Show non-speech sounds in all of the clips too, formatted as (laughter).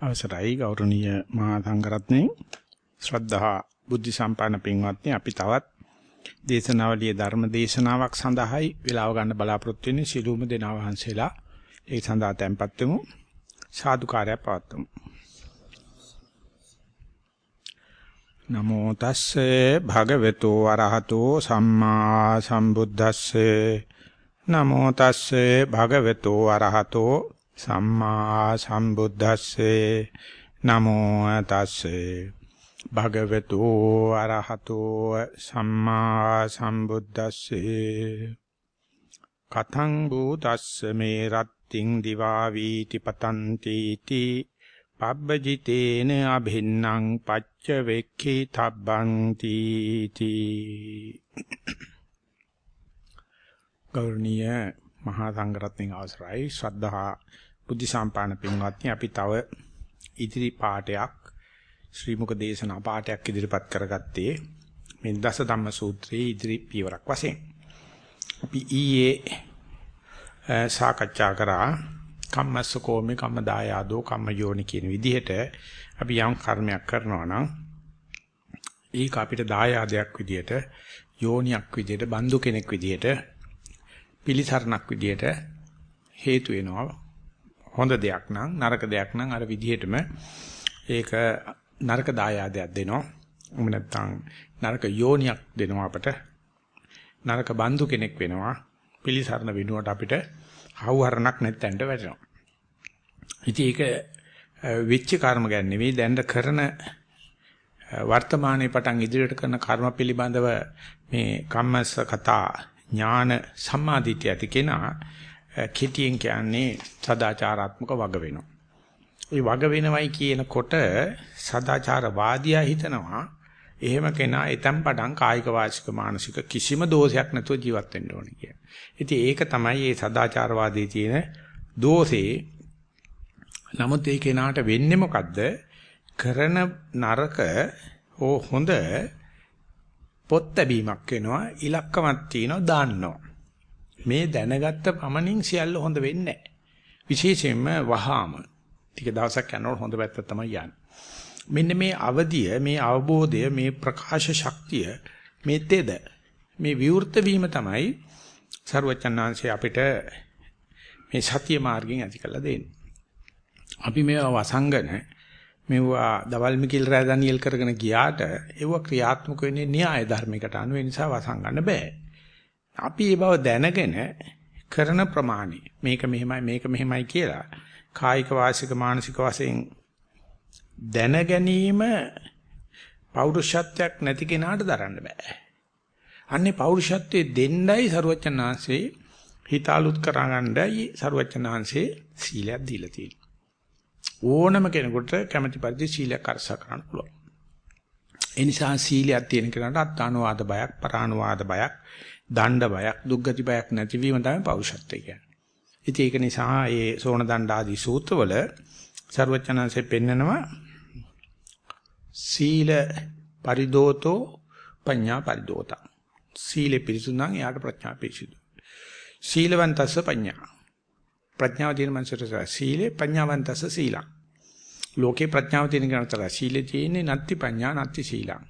අවසරයි ගෞරවනීය මහා සංඝරත්නයේ ශ්‍රද්ධා බුද්ධ සම්පන්න පින්වත්නි අපි තවත් දේශනාවලියේ ධර්ම දේශනාවක් සඳහායි වේලාව ගන්න බලාපොරොත්තු වෙන්නේ. සිළුම දෙනා වහන්සේලා ඒ සඳහා tempත් වෙමු. සාදුකාරය පවත්වමු. නමෝ තස්සේ භගවතු වරහතෝ සම්මා සම්බුද්දස්සේ. නමෝ තස්සේ භගවතු වරහතෝ සම්මා සම්බුද්දස්සේ නමෝ තස්සේ. භගවතු අරහතෝ සම්මා සම්බුද්දස්සේ. කතං බුදස්ස මේ රත්තිං දිවා වීති පතන්ති තී පබ්බජිතේන අභින්නම් පච්ච වෙක්ඛී තබ්බං තීති ගෞරවනීය මහා සංඝරත්නයේ අවසරයි. ශ්‍රද්ධා බුද්ධ සම්පාදන පින්වත්නි අපි තව ඉදිරි පාඩයක් ශ්‍රී මුක දේශනා පාඩයක් ඉදිරිපත් කරගත්තේ මේ දස ධම්ම සූත්‍රයේ ඉදිරි පියවරක් වශයෙන්. අපි ඊයේ සාකච්ඡා කරා කම්මස්ස කෝමේ කම්ම දායාදෝ කම්ම යෝනි කියන විදිහට අපි යම් කර්මයක් කරනවා නම් ඒක අපිට දායාදයක් විදිහට යෝනියක් විදිහට බන්දු කෙනෙක් විදිහට පිලිසරණක් විදිහට හේතු වෙනවා හොඳ දෙයක් නම් නරක දෙයක් නම් අර විදිහටම ඒක නරක දායාදයක් දෙනවා. එහෙම නැත්නම් නරක යෝනියක් දෙනවා අපට. නරක බන්දු කෙනෙක් වෙනවා. පිලිසරණ වෙනුවට අපිට හවුහරණක් නැත්තෙන්ට වැටෙනවා. ඉතින් ඒක වෙච්ච කර්ම ගැන නෙවෙයි දැන් කරන වර්තමානයේ පටන් ඉදිරියට කරන කර්ම පිළිබඳව මේ කම්මස්ස කතා ඥාන සම්මාදිටිය ඇති කෙනා කෙටියෙන් කියන්නේ සදාචාරාත්මක වග වෙනවා. ඒ වග වෙනවයි කියනකොට සදාචාරවාදියා හිතනවා එහෙම කෙනා එතම් පටන් කායික වාචික මානසික කිසිම දෝෂයක් නැතුව ජීවත් වෙන්න ඕනේ කියන. ඉතින් ඒක තමයි මේ සදාචාරවාදී තියෙන දෝෂේ. නමුත් ඒ කෙනාට වෙන්නේ මොකද්ද? කරන නරක හෝ හොඳ පොත් ලැබීමක් වෙනවා ඉලක්කමක් තියෙනවා දාන්නවා. මේ දැනගත්ත පමණින් සියල්ල හොඳ වෙන්නේ නැහැ. විශේෂයෙන්ම වහාම ටික දවසක් යනකොට හොඳ පැත්ත තමයි යන්නේ. මෙන්න මේ අවදිය, මේ අවබෝධය, මේ ප්‍රකාශ ශක්තිය, මේ තෙද, මේ විවෘත වීම තමයි ਸਰවචන්නාංශය අපිට මේ සතිය මාර්ගයෙන් ඇති කරලා දෙන්නේ. අපි මේවා වසංගන මෙවුවා දවල් මිකිල් රෑ ඩැනියෙල් කරගෙන ගියාට ඒව ක්‍රියාත්මක වෙන්නේ න්‍යාය ධර්මයකට අනුව ඒ නිසා වසංගන්න බෑ. අපි ඒ බව දැනගෙන කරන ප්‍රමාණය මේක මෙහෙමයි මේක මෙහෙමයි කියලා කායික වාසික මානසික වශයෙන් දැන ගැනීම පෞරුෂත්වයක් නැති කෙනාට දරන්න බෑ. අන්නේ පෞරුෂත්වයේ දෙන්නයි ਸਰුවචනාංශේ හිත අලුත් කරගන්නයි ਸਰුවචනාංශේ සීලයක් දීලා තියෙන්නේ. ඕනම කෙනෙකුට කැමැති පරිදි සීලයක් අරසා කරන්න පුළුවන්. ඒ නිසා සීලයක් තියෙන කෙනාට අත්තානුවාද බයක්, පරානුවාද බයක්, දණ්ඩ බයක්, දුක්ගති බයක් නැතිවීම තමයි පෞරුෂත්වය කියන්නේ. ඉතින් ඒක නිසා මේ සෝණ දණ්ඩ ආදී සූත්‍රවල ਸਰවචනanse පෙන්නනවා සීල පරිදෝතෝ පඤ්ඤා පරිදෝතා. සීලෙ පිරිසුදුනම් එයාට ප්‍රඥා පිරිසුදු. සීලවන්තස්ස පඤ්ඤා. ප්‍රඥාව තියෙන මනසට සීලේ පඤ්ඤාවන්තස්ස සීලං. ලෝකේ ප්‍රඥාව තියෙන කෙනාට සීලේ තියෙන්නේ නත්ති පඤ්ඤා නත්ති සීලං.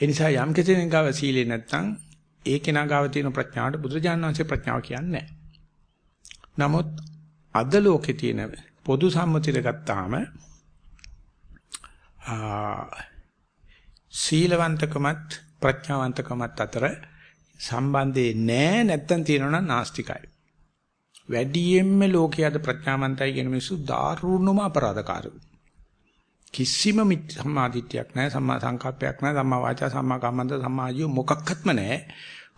ඒ නිසා යම් කෙනෙක් ගාව සීලේ නැත්තම් ඒ කෙනා ගාව තියෙන ප්‍රඥාවට බුදුරජාණන් වහන්සේ ප්‍රඥාව කියන්නේ නමුත් අද ලෝකේ තියෙන පොදු සම්මතියට ගත්තාම සීලවන්තකමත් ප්‍රඥාවන්තකමත් අතර සම්බන්ධේ නැහැ නැත්තම් තියෙනවා නම් නාස්තිකයි. වැඩියෙන්ම ලෝකයේ අද ප්‍රඥාවන්තයි කියන මිනිස්සු දාරුණම අපරාධකාරයෝ. කිසිම සම්මාදිට්ඨියක් නැහැ සම්මා සංකප්පයක් නැහැ සම්මා වාචා සම්මා කම්මන්ත සම්මා ආජීව මොකක්වත්ම නැහැ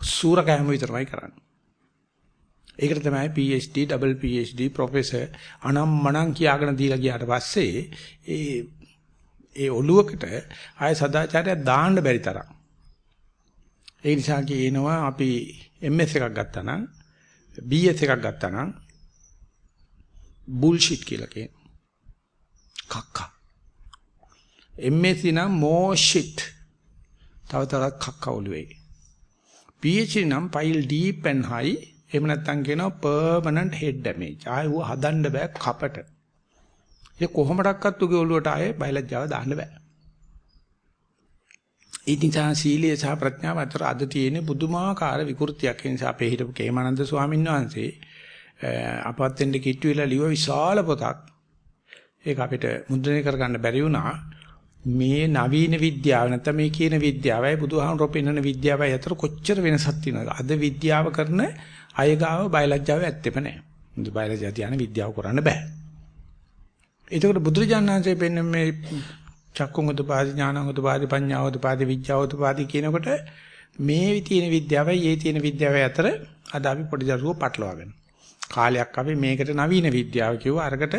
සූර කෑම විතරමයි කරන්නේ ඒකට තමයි PhD double PhD ප්‍රොෆෙසර් අනම්මනම් කියාගෙන දීලා ගියාට පස්සේ ඒ ඒ ඔළුවකට ආය සදාචාරය දාන්න බැරි තරම් ඒ නිසා කියනවා අපි MS එකක් ගත්තා නම් BS එකක් ගත්තා නම් බුල්ෂිට් කියලා කියනවා කක්කා MSc නම් more shit. තව තවත් කක්ක ඔළුවේ. PhD නම් pile deep and high. එහෙම නැත්නම් කියනවා permanent head damage. ආයෙ ඌ හදන්න බෑ කපට. ඒ කොහොමඩක්වත් උගේ ඔළුවට ආයේ බයලජ්ජාව දාන්න බෑ. ඒ නිසා සීලය සහ ප්‍රඥාව අතර අද තියෙන පුදුමාකාර විකෘතියක්. ඒ නිසා අපේ හිටපු කේමානන්ද ස්වාමීන් වහන්සේ අපවත් වෙන්න කිට්ටු වෙලා ලිව විශාල පොතක්. ඒක අපිට මුද්‍රණය කරගන්න බැරි වුණා. මේ නවීන විද්‍යාව නැත්නම් මේ කියන විද්‍යාවයි බුදුහාමුදුරුවෝ පෙන්වන විද්‍යාවයි අතර කොච්චර වෙනසක් තියෙනවද? අද විද්‍යාව කරන අයගාව බයලජ්ජාව ඇත්තෙම නැහැ. මුදු බයලජ්ජා තියන විද්‍යාව කරන්න බෑ. ඒකට බුදුරජාණන් වහන්සේ පෙන්වන මේ චක්කුං උදපාදි ඥානං උදපාදි පඤ්ඤා උදපාදි විඥා උදපාදි කියනකොට මේ තියෙන විද්‍යාවයි ඒ තියෙන විද්‍යාවයි අතර අද අපි පොඩි දරුවෝ පටලවාගෙන. කාලයක් අපි මේකට නවීන විද්‍යාව කිව්වා අරකට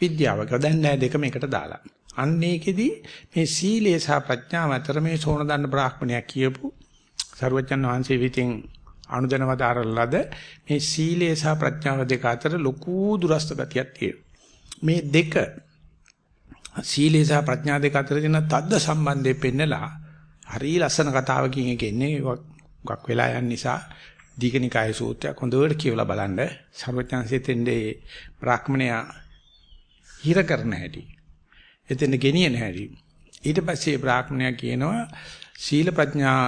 විද්‍යාව කිව්වා. දැන් නෑ දෙකම එකට දාලා. අන්න ඒකෙදි මේ සීලය සහ ප්‍රඥාව අතර මේ සෝන දන්න බ්‍රාහ්මණයක් කියපු සරුවචන් වහන්සේ විසින් අනුදැනවදාරලද මේ සීලය සහ ප්‍රඥාව දෙක අතර ලොකු දුරස්ත ගතියක් තියෙනවා. මේ දෙක සීලය සහ ප්‍රඥා දෙක අතර තියෙන තද්ද සම්බන්ධය පෙන්නලා හරි ලස්සන කතාවකින් එක එන්නේ ගක් වෙලා යන නිසා දීඝනිකාය සූත්‍රයක් හොඳට කියවලා බලන්න සර්වඥාන්සේ තෙන්දේ බ්‍රාහ්මණයා හිර කරන හැටි එතන ගෙනියන හැටි ඊට පස්සේ බ්‍රාහ්මණයා කියනවා සීල ප්‍රඥා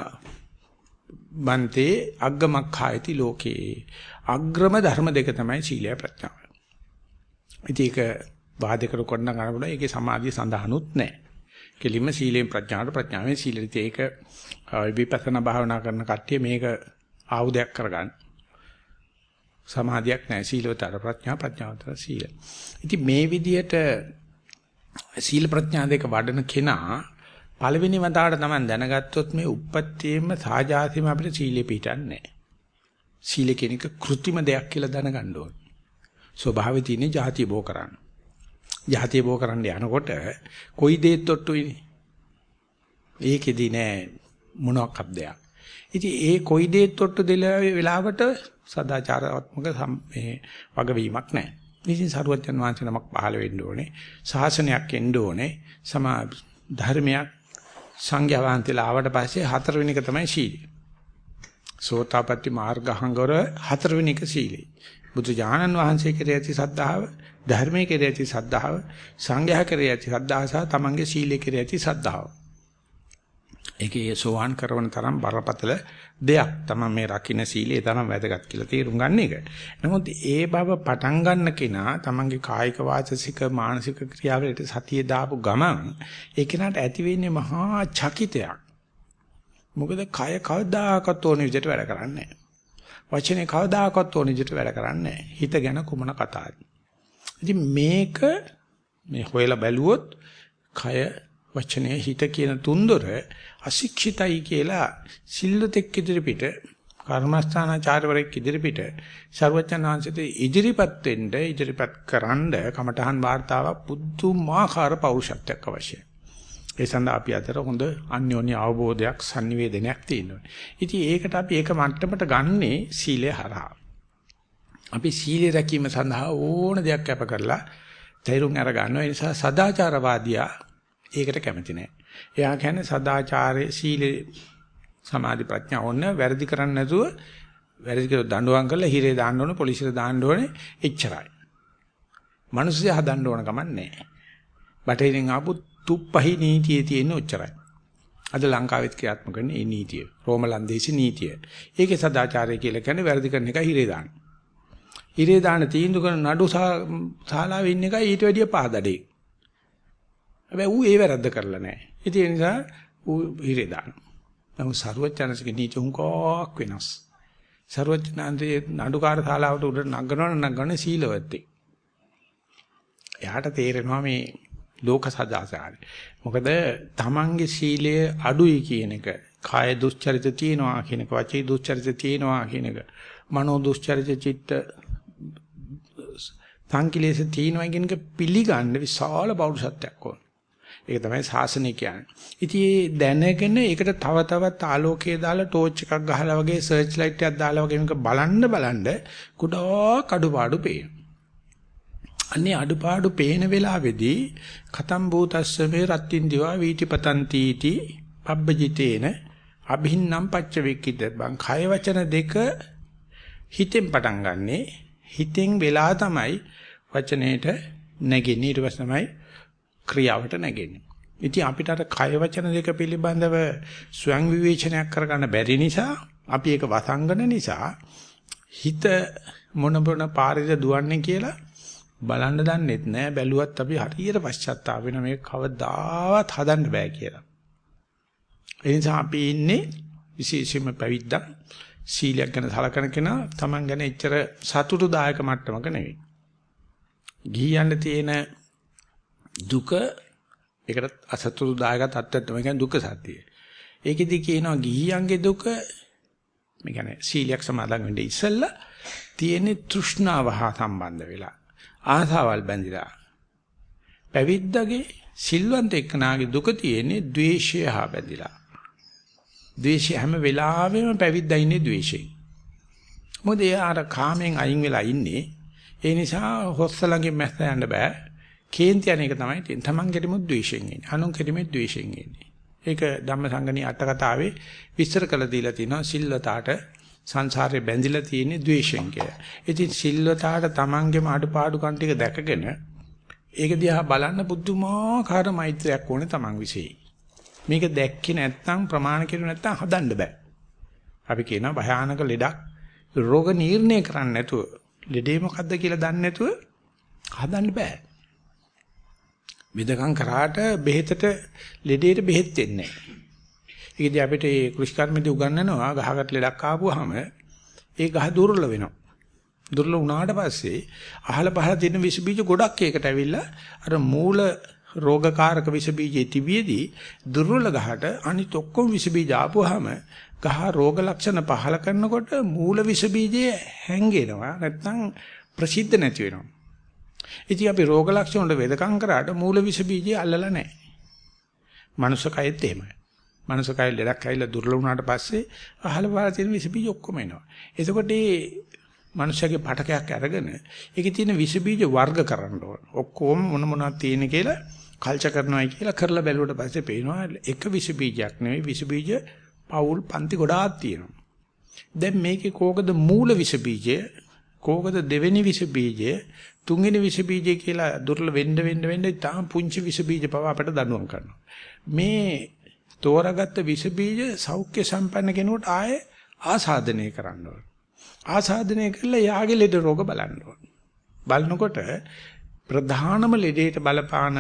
බන්තේ අග්ගමක්ඛායති ලෝකේ අග්‍රම ධර්ම දෙක තමයි සීලය ප්‍රඥාව. ඉතින් ඒක වාදයකට කොටන ගන්නකොට ඒකේ සමාධිය සඳහනුත් නැහැ. කෙලින්ම සීලෙන් ප්‍රඥාවට ප්‍රඥාවෙන් සීලෙට ඒක විපස්සනා භාවනා කරන කට්ටිය මේක ආයුධයක් කරගන්න. සමාධියක් නැහැ සීලවතර ප්‍රඥා ප්‍රඥාවතර සීල. ඉතින් මේ විදිහට සීල ප්‍රඥා දෙක වඩන කෙනා පළවෙනි වතාවට තමයි දැනගත්තොත් මේ උප්පත්තියෙම සාජාතිම අපිට සීලෙ පිටන්නේ නැහැ. සීල කියන එක કૃත්‍රිම දෙයක් කියලා දැනගන්න ඕනේ. ස්වභාවය තියෙන જાතිය බෝ කරන්න. යහතිය බෝ කරන්න යනකොට කොයි දේත් ඔට්ටුයිනේ. ඒකෙදි නෑ මොනක්වත් දෙයක්. ඉතින් ඒ කොයි දේත් ඔට්ටු දෙල වෙලාවට සදාචාරාත්මක මේ වගවීමක් නැහැ. ඉතින් සරුවච්චන් වහන්සේ නමක් පහළ වෙන්න ඕනේ. ශාසනයක් එන්න ඕනේ. සමා ධර්මයක් සංඝයා වහන්සේලා ආවට පස්සේ හතරවෙනි එක තමයි සීලය. සෝතාපට්ටි මාර්ගහංගර හතරවෙනි එක සීලය. බුදු ඥානන් වහන්සේ කෙරෙහි ඇති සද්ධාව ධර්මයේ කෙරෙහි ඇති සද්ධාව, සංඝයා කෙරෙහි ඇති සද්ධාව සහ තමන්ගේ සීලයේ කෙරෙහි ඇති සද්ධාව. ඒකේ සෝවාන් කරන තරම් බරපතල දෙයක් තමයි මේ රකින්න සීලය තරම් වැදගත් කියලා තේරුම් ගන්න එක. නමුත් ඒ බව පටන් ගන්න කෙනා තමන්ගේ කායික වාචසික මානසික ක්‍රියාවලට සතිය දාපු ගමන් ඒ කෙනාට ඇති වෙන්නේ මහා චකිතයක්. මොකද කය කවදාකවත් ඕන විදිහට වැඩ කරන්නේ නැහැ. වචනේ කවදාකවත් ඕන විදිහට වැඩ කරන්නේ නැහැ. හිත ගැන කුමන කතාවද? ඉතින් මේක මේ හොයලා බැලුවොත් කය වචනය හිත කියන තුන්දොර අශික්ෂිතයි කියලා සිල්වතෙක් ඉදිරිපිට කර්මස්ථානාචාර්යවරයෙක් ඉදිරිපිට ਸਰවඥාන්සිත ඉදිරිපත් වෙන්න ඉදිරිපත් කරන්න කමඨහන් වார்த்தාවක් පුදුමාකාර පෞරුෂත්වයක් අවශ්‍යයි. ඒ සඳහා අපි අතර හොඳ අන්‍යෝන්‍ය අවබෝධයක් sannivedanayak තියෙනවා. ඉතින් ඒකට අපි ඒක මට්ටමට ගන්නේ සීලය හරහා. අපි සීලය රැකීම සඳහා ඕන දෙයක් කැප කරලා තේරුම් අර ගන්නවා. ඒ නිසා සදාචාරවාදියා ඒකට කැමති නැහැ. එයා කියන්නේ සදාචාරයේ සීලේ සමාධි ප්‍රඥා ඕන වැරදි කරන්නේ නැතුව වැරදි කියලා දඬුවම් කරලා හිරේ දාන්න ඕනේ පොලිසියට දාන්න ඕනේ එච්චරයි. මිනිස්සු හදන්න ඕන කමක් නැහැ. බටහිරින් ආපු තුප්පහි නීතියේ තියෙන ඔච්චරයි. අද ලංකාවෙත් ක්‍රියාත්මක කරන මේ නීතිය. රෝම ලන්දේසි නීතිය. ඒකේ සදාචාරය කියලා කියන්නේ වැරදි කරන එක හිරේ දාන්න. ඉරේ දාන තීන්දුව කරන නඩු ශාලාවේ ඉන්න එකයි ඊට වැඩිය පහදඩේ. හැබැයි ඌ ඒ වැරද්ද කරලා නැහැ. ඉතින් ඒ නිසා ඌ හිරේ දානවා. නමුත් සරුවචනසික නීති උන්කෝක් වෙනස්. සරුවචනන්දේ නඩුකාර ශාලාවට උඩ නගනවන නගන සීලවත්තේ. එයාට තේරෙනවා මේ ලෝක සදාචාරය. මොකද තමන්ගේ සීලය අඩුයි කියන එක, කාය දුස්චරිත තියෙනවා කියන එක, වචී දුස්චරිත තියෙනවා කියන එක, මනෝ දුස්චරිත චිත්ත සංකලේශ තියෙනවා කියන එක පිළිගන්න විශාල බෞද්ධ සත්‍යයක් ඕන. ඒක තමයි ශාසනය කියන්නේ. ඉතින් දැනගෙන ඒකට තව තවත් ආලෝකය දාලා ටෝච් එකක් ගහලා වගේ සර්ච් ලයිට් එකක් දාලා වගේ මේක බලන්න බලන්න ගොඩාක් අඩුපාඩු පේනවා. අන්නේ අඩුපාඩු පේන වෙලාවේදී කතම් භූතස්ස මේ රත්ත්‍ින් දිවා වීතිපතන්තිටි පබ්බජිතේන අභින්නම් පච්ච වෙක්කිත බං කය වචන දෙක හිතෙන් පටන් ගන්නෙ හිතෙන් වෙලා තමයි වචනේට නැගෙන්නේ ඊට පස්සේ තමයි ක්‍රියාවට නැගෙන්නේ. ඉතින් අපිට අර කය වචන දෙක පිළිබඳව ස්වයං විවේචනයක් කරගන්න බැරි නිසා අපි ඒක වසංගන නිසා හිත මොන මොන පාරේද දුවන්නේ කියලා බලන්න දන්නෙත් නෑ බැලුවත් අපි හරියට පශ්චාත්තාප වෙන මේක කවදාවත් හදන්න බෑ කියලා. ඒ නිසා අපි ඉන්නේ විශේෂයෙන්ම පැවිද්දා සීලයක් ගැන සලකන කෙනා Taman ගැන එච්චර සතුටුදායක මට්ටමක නෙවෙයි. ගිහියන්ට තියෙන දුක ඒකට අසතුටුදායක තත්ත්වයක් තමයි. කියන්නේ දුක්ඛ සත්‍යය. ඒකෙදි කියනවා ගිහියන්ගේ දුක මේ කියන්නේ සීලයක් සමාදන් වෙන්න ඉස්සෙල්ලා තියෙන තෘෂ්ණාව හා සම්බන්ධ වෙලා ආසාවල් බැඳිලා පැවිද්දගේ සිල්වන්ත එක්කනාගේ දුක තියෙන්නේ ද්වේෂය හා බැඳිලා. ද්වේෂය හැම වෙලාවෙම පැවිද්දා ඉන්නේ ද්වේෂයෙන්. මොකද එයා අර කාමෙන් අයින් වෙලා ඉන්නේ. ඒ නිසා හොස්ස ළඟින් මැස්ස යන්න බෑ. කේන්ති යන එක තමයි තියෙන්නේ තමන් කෙරෙමුත් ද්වේෂයෙන් ඉන්නේ අනුන් කෙරෙමුත් ද්වේෂයෙන් ඉන්නේ ඒක ධම්මසංගණී අට කතාවේ විස්තර කළ දීලා තිනවා සිල්වතාට සංසාරේ බැඳිලා තියෙන ද්වේෂයෙන් කියලා. ඉතින් සිල්වතාට තමන්ගේම අඩපාඩු කන් ටික දැකගෙන ඒක දිහා බලන්න බුද්ධමාකාර මෛත්‍රයක් ඕනේ තමන් විශ්ේ. මේක දැක්කේ නැත්නම් ප්‍රමාණ කෙරුවේ නැත්නම් හදන්න බෑ. අපි කියනවා භයානක ලෙඩක් රෝග නිర్ణය කරන්න නැතුව ලෙඩේ මොකද්ද කියලා දන්නේ නැතුව හදන්න බෑ. විදකම් කරාට බෙහෙතට ලෙඩේට බෙහෙත් දෙන්නේ නැහැ. ඒකදී අපිට මේ කෘෂිකර්මදී උගන්වනවා ගහකට ලෙඩක් ආපුවාම ඒ ගහ දුර්වල වෙනවා. දුර්වල වුණාට පස්සේ අහල පහල තියෙන විස බීජ ගොඩක් ඒකට ඇවිල්ලා අර මූල රෝගකාරක විස බීජේ තිබියදී දුර්වල ගහට අනිත් ඔක්කොම විස බීජ ආපුවාම ගහ රෝග ලක්ෂණ පහල කරනකොට මූල විස බීජය හැංගෙනවා නැත්නම් ප්‍රසිද්ධ නැති වෙනවා. ඉතින් අපි රෝග ලක්ෂණ වල වෙදකම් කරාට මූල විස බීජය අල්ලලා නැහැ. මනුස්ස කයෙත් එහෙමයි. මනස කය ලෙඩක් ඇවිල්ලා දුර්වල වුණාට පස්සේ අහල පාලා තියෙන විස බීජ ඔක්කොම එනවා. එතකොට මේ මනුෂ්‍යගේ පටකයක් අරගෙන ඒකේ තියෙන විස බීජ වර්ග කරන්න ඕන. ඔක්කොම මොන මොනවද තියෙන කියලා කල්චර් කරනවායි කියලා කරලා බැලුවට පස්සේ පේනවා එක විස බීජයක් නෙවෙයි විස බීජ පවුල් පන්ති ගොඩාක් තියෙනවා. දැන් මේකේ කෝකද මූල විස බීජය කෝකද දෙවෙනි විස බීජය තුන්වෙනි විස බීජය කියලා දුර්ල වෙන්න වෙන්න වෙන්න තාම පුංචි විස බීජ පව අපිට දඬුවම් කරනවා. මේ තෝරාගත්ත විස බීජ සෞඛ්‍ය සම්පන්න කෙනෙකුට ආයේ ආසාදනය කරන්න ඕන. ආසාදනය කළා යාගේ ලෙඩ රෝග බලන්න ඕන. බලනකොට ප්‍රධානම ලෙඩේට බලපාන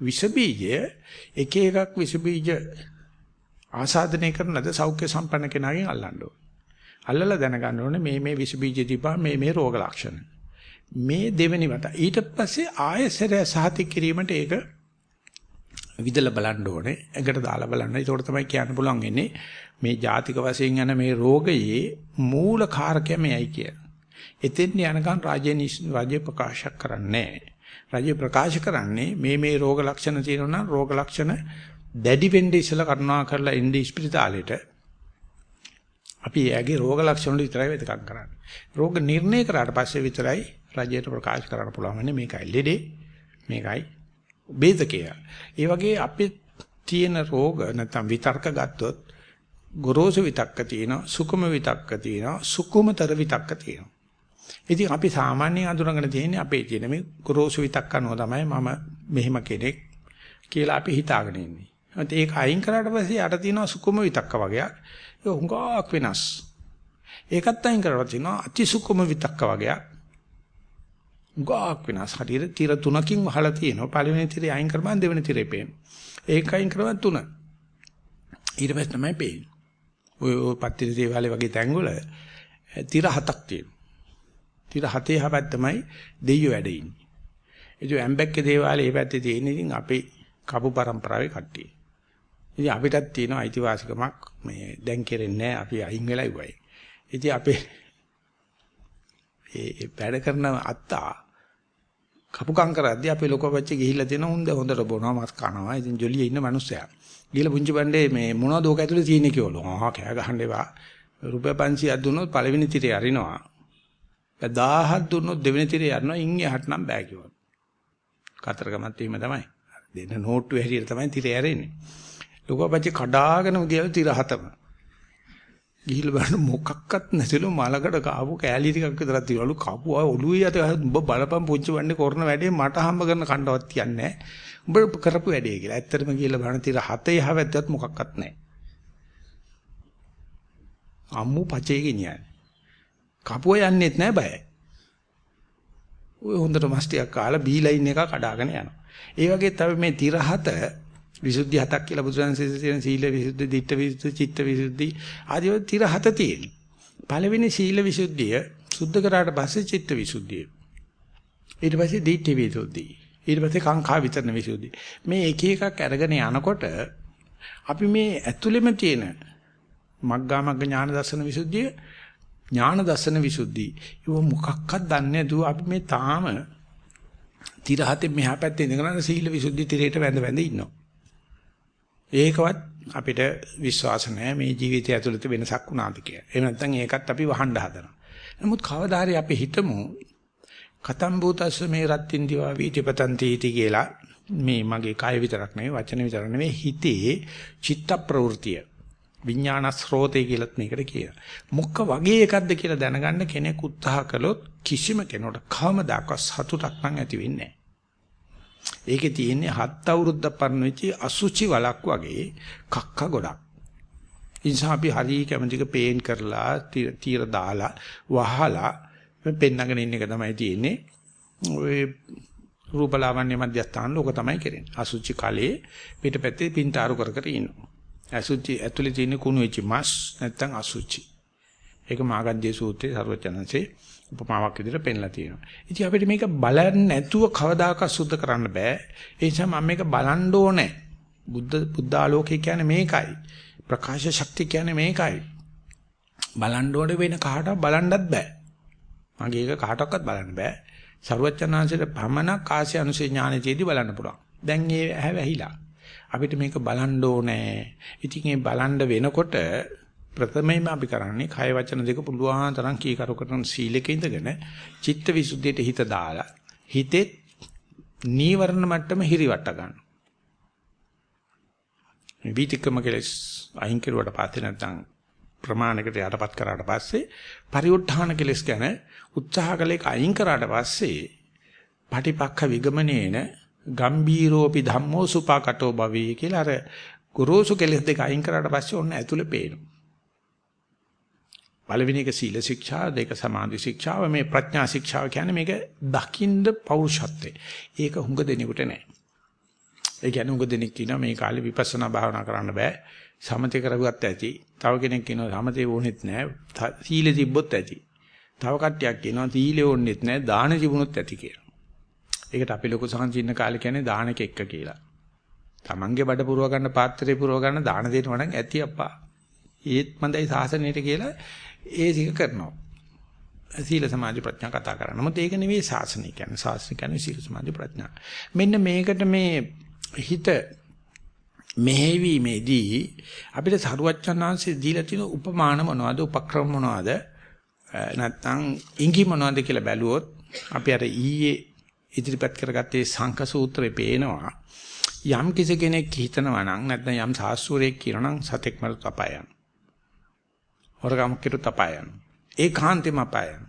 විස බීජය එක එකක් විස බීජ ආසාදනය කරනද සෞඛ්‍ය සම්පන්න කෙනාගෙන් අල්ලන්න ඕන. අල්ලලා දැනගන්න ඕනේ මේ මේ විස බීජ තිබා මේ මේ රෝග ලක්ෂණ. මේ දෙවෙනි වත ඊට පස්සේ ආයසරය සහතික කිරීමට ඒක විදලා බලන්න ඕනේ. ඇඟට දාලා බලන්න. ඒකට තමයි කියන්න පුළුවන් වෙන්නේ මේ ජාතික වශයෙන් යන මේ රෝගයේ මූල කාරකය මෙයයි කිය. එතෙන් යනකම් රාජ්‍ය රාජ්‍ය ප්‍රකාශ කරන්නේ රාජ්‍ය ප්‍රකාශ කරන්නේ මේ මේ රෝග ලක්ෂණ තියෙනවා නම් රෝග ලක්ෂණ දැඩි වෙන්න ඉස්සලා කරුණා කරලා ඉන්නේ ස්පිරිතාලෙට අපි එයාගේ රෝග ලක්ෂණ වල විතරයි වෙදකම් කරන්නේ. රෝග නිర్ణය කරාට පස්සේ විතරයි රජයට ප්‍රකාශ කරන්න පුළුවන් මේකයි ලෙඩේ මේකයි බේදකය. ඒ වගේ අපේ තියෙන රෝග නැත්නම් විතර්ක ගත්තොත් ගොරෝසු විතක්ක තියෙනවා, සුකුම විතක්ක තියෙනවා, සුකුමතර විතක්ක තියෙනවා. ඉතින් අපි සාමාන්‍යයෙන් අඳුරගෙන තියෙන්නේ අපේ තියෙන මේ ගොරෝසු විතක්ක අනුව තමයි මම මෙහෙම කෙනෙක් කියලා අපි හිතාගෙන ඉන්නේ. ඒක අයින් කරාට පස්සේ යට තියෙනවා සුකුම විතක්ක වගේක්. ඒක හුඟක් වෙනස්. ඒකත් අයින් කරලා තියෙනවා අති සුකුම විතක්ක වගේක්. ගාක් වෙනස්. හරියට tira තුනකින් වහලා තියෙනවා. පළවෙනි tire අයින් කරපන් දෙවෙනි tire පේන. ඒක අයින් කරපන් තුන. ඊට පස්සේ තමයි පේන්නේ. ඔය ඔය පත්තිරි දේවාලේ වගේ තැන්වල tira හතක් තියෙනවා. tira හතේ හැබැයි තමයි දෙයියෝ වැඩ ඉන්නේ. ඒ ඇම්බැක්කේ දේවාලේ මේ පැත්තේ තියෙන ඉතින් අපේ කපු પરම්පරාවේ කට්ටිය. ඉතින් අපිටත් තියෙන අයිතිවාසිකමක් මේ දැන් කෙරෙන්නේ නැහැ. අපි අයින් වෙලා ඉවයි. ඉතින් අපේ ඒ වැඩ කරන අත්තා කපුකම් කරද්දී අපේ ලොකපච්චි ගිහිල්ලා තියෙන හොඳ හොඳට බොනවා මස් කනවා. ඉතින් ජොලියේ ඉන්න මිනිස්සයා. ගිහලා පුංචි බණ්ඩේ මේ මොනවද ඕක ඇතුලේ තියෙන්නේ කියලා. ආ කෑ ගහන්න එපා. රුපියල් 500ක් දුන්නොත් පළවෙනි තිරේ අරිනවා. 1000ක් දුන්නොත් දෙවෙනි තිරේ අරිනවා. ඉන් එහාට නම් බෑ කිව්වා. කතරගමත් එහෙම තමයි. දෙන්න නෝට්ටු හැටියට තමයි තිරේ ඇරෙන්නේ. ලොකපච්චි කඩාගෙන ගියලා තිර හතම. ගිහිල්ලා බලන්න මොකක්වත් නැතිලු මලකට කාපු කෑලි ටිකක් විතරක් තියවලු කපුවා ඔළුවේ යට උඹ බලපන් පුංචි වන්නේ කරන වැඩේ මට හම්බ කරන කණ්ඩවත් තියන්නේ උඹ කරපු වැඩේ කියලා. ඇත්තටම කියලා බලන තිර හතේ යහවැද්දත් මොකක්වත් නැහැ. අම්මු පචේ ගෙනියන්නේ. කපුව යන්නෙත් නැහැ බයයි. ඔය හොඳට මස් ටිකක් කාලා බී ලයින් එක කඩාගෙන යනවා. ඒ වගේ තමයි මේ තිර හත විසුද්ධි හතක් කියලා බුදුරජාණන්සේ කියන සීල විසුද්ධි, ධිට්ඨ විසුද්ධි, චිත්ත විසුද්ධි ආදී තිර හත තියෙනවා. පළවෙනි සීල විසුද්ධිය සුද්ධ කරාට පස්සේ චිත්ත විසුද්ධිය. ඊට පස්සේ ධිට්ඨි විසුද්ධි. ඊට පස්සේ කාංකා විතරන විසුද්ධි. මේ එක එකක් අරගෙන යනකොට අපි මේ ඇතුළෙම තියෙන මග්ගා මග්ග ඥාන දර්ශන විසුද්ධිය ඥාන දර්ශන විසුද්ධි. ඒව මොකක්වත් දන්නේ නැතුව අපි මේ තාම තිර හතේ මෙහා පැත්තේ ඉඳගෙන සීල විසුද්ධි තිරේට වැඳ වැඳ ඉන්නවා. ඒකවත් අපිට විශ්වාස නැහැ මේ ජීවිතය ඇතුළත වෙනසක් වුණාද කියලා. එහෙම නැත්නම් ඒකත් අපි වහන්න හදනවා. නමුත් කවදා හරි අපි හිතමු කතම් භූතස්ස මේ රත්ත්‍ින් දිවා වීතිපතන්ති इति කියලා මේ මගේ කය විතරක් නෙවෙයි වචන විතරක් නෙවෙයි හිතේ චිත්ත ප්‍රවෘතිය විඥාන ස්රෝතේ කියලත් මේකට කියනවා. මොක වගේ එකක්ද කියලා දැනගන්න කෙනෙක් උත්සාහ කළොත් කිසිම කෙනෙකුට කවමදාකවත් සතුටක් නම් ඇති වෙන්නේ ඒකේ තියෙන්නේ හත් අවුරුද්දක් පරණ වෙච්ච අසුචි වලක් වගේ කක්ක ගොඩක්. ඉන්සා අපි හරිය කැමතික පේන් කරලා තීර දාලා වහලා පෙන්නගෙන ඉන්න එක තමයි තියෙන්නේ. ඔය රූපලාවන්‍ය මධ්‍යස්ථාන ලෝක තමයි කරන්නේ. අසුචි කලේ පිටපැත්තේ පින්තාරු කර කර ඉන්නවා. අසුචි ඇතුලේ තියෙන කුණු වෙච්ච මස් නැත්තම් අසුචි. ඒක මාගන්ධයේ සූත්‍රයේ සර්වචනන්සේ උපමාවක් විදිහට පෙන්ලා තියෙනවා. ඉතින් අපිට මේක බලන්නේ නැතුව කවදාකවත් සුද්ධ කරන්න බෑ. ඒ නිසා මම මේක බලන්න ඕනේ. බුද්ධ බුද්ධ ආලෝකය කියන්නේ මේකයි. ප්‍රකාශ ශක්තිය කියන්නේ මේකයි. බලන්න ඕනේ වෙන කාටවත් බලන්නත් බෑ. මගේ එක කාටවත් බලන්න බෑ. සරුවචනාංශයට පමණක් ආශය අනුසේ ඥානෙදී බලන්න පුළුවන්. දැන් ඒ ඇහැ වැහිලා. අපිට මේක බලන්න ඕනේ. ඉතින් මේ බලන්න වෙනකොට ප්‍රථමයෙන්ම අපි කරන්නේ කය වචන දෙක පුළුවන් තරම් කීකරු කරන සීලෙක ඉඳගෙන චිත්ත විසුද්ධියට හිත දාලා හිතෙත් නීවරණ මට්ටම හිරිවට ගන්න. මේ විතික්‍රම කෙලස් අයින් කරුවට පස්සේ නැත්නම් ප්‍රමාණයකට යටපත් කරාට පස්සේ පරිඋත්ථාන කෙලස් ගැන උත්සාහ කළේක අයින් කරාට පස්සේ පටිපක්ඛ විගමනේන ගම්බීරෝපි ධම්මෝ සුපාකටෝ භවී කියලා අර ගුරුසු කෙලස් දෙක අයින් කරාට පස්සේ ඔන්න ඇතුලේ පේනවා. පළවෙනි එක සීල ශික්ෂා දෙක සමාධි ශික්ෂාව මේ ප්‍රඥා ශික්ෂාව කියන්නේ මේක දකින්ද පෞරුෂත්වේ. ඒක හුඟ දෙනෙකුට නැහැ. ඒ කියන්නේ හුඟ දෙනෙක් කියනවා මේ කාලේ විපස්සනා භාවනා කරන්න බෑ. සමතේ කරගුවත් ඇති. තව කෙනෙක් කියනවා සමතේ වුණෙත් නැහැ. සීලෙ තිබ්බොත් ඇති. තව කට්ටියක් කියනවා සීලෙ වුණෙත් නැහැ. දාන තිබුණොත් ඇති කියලා. ඒකට අපි ලොකු සංසින්න කාලේ කියන්නේ දානක එක්ක කියලා. Tamange බඩ පුරව ගන්න පාත්‍රය පුරව ගන්න දාන දෙනවා නම් ඇති අප්පා. ඒත් මන්දයි සාසනයට කියලා ඒ ටික කරනවා. සීල සමාධි ප්‍රඥා කතා කරනවා. මොකද ඒක නෙවෙයි සාසනය කියන්නේ. සාසනය කියන්නේ සීල සමාධි ප්‍රඥා. මෙන්න මේකට මේ හිත මෙහෙවීමේදී අපිට සරුවච්චන්හන්සේ දීලා තියෙන උපමාන මොනවද උපක්‍රම මොනවද නැත්නම් ඉඟි මොනවද කියලා බැලුවොත් අපි අර ඊයේ ඉදිරිපත් කරගත්තේ සංඛ සූත්‍රේ පේනවා යම් කිසි කෙනෙක් හිතනවා නම් නැත්නම් යම් සාස්ත්‍රයක් කියනවා නම් සතෙක් මරත අපායන. හොරගම කෙරුත් අපායන. ඒකාන්තෙම අපායන.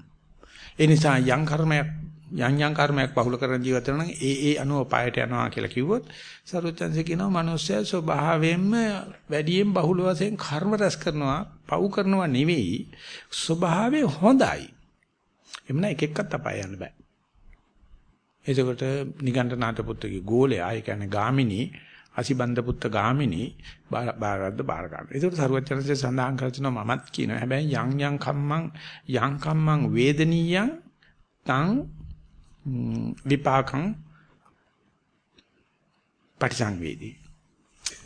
ඒ නිසා යම් කර්මයක් යම් යම් කර්මයක් බහුල කරන ජීවිත නම් ඒ ඒ අනුව පායට යනවා කියලා කිව්වොත් සරුවචන්සේ කියනවා මිනිස්සයා ස්වභාවයෙන්ම වැඩියෙන් බහුල වශයෙන් කර්ම රැස් කරනවා පව් කරනවා නෙවෙයි ස්වභාවය හොඳයි එමුණ එක එක්කත් අපාය යන්න බෑ එතකොට නිගණ්ඨනාත පුත්‍රගේ ගෝලයා ඒ කියන්නේ ගාමිණී අසිබන්ද පුත්ත ගාමිණී බාරද්ද බාර ගන්න. ඒකට සරුවචනසේ සඳහන් කර තිනවා මමත් කියනවා. හැබැයි යම් යම් කම්මං යම් කම්මං වේදනීයං තං විපාකං පටිසංවේදී.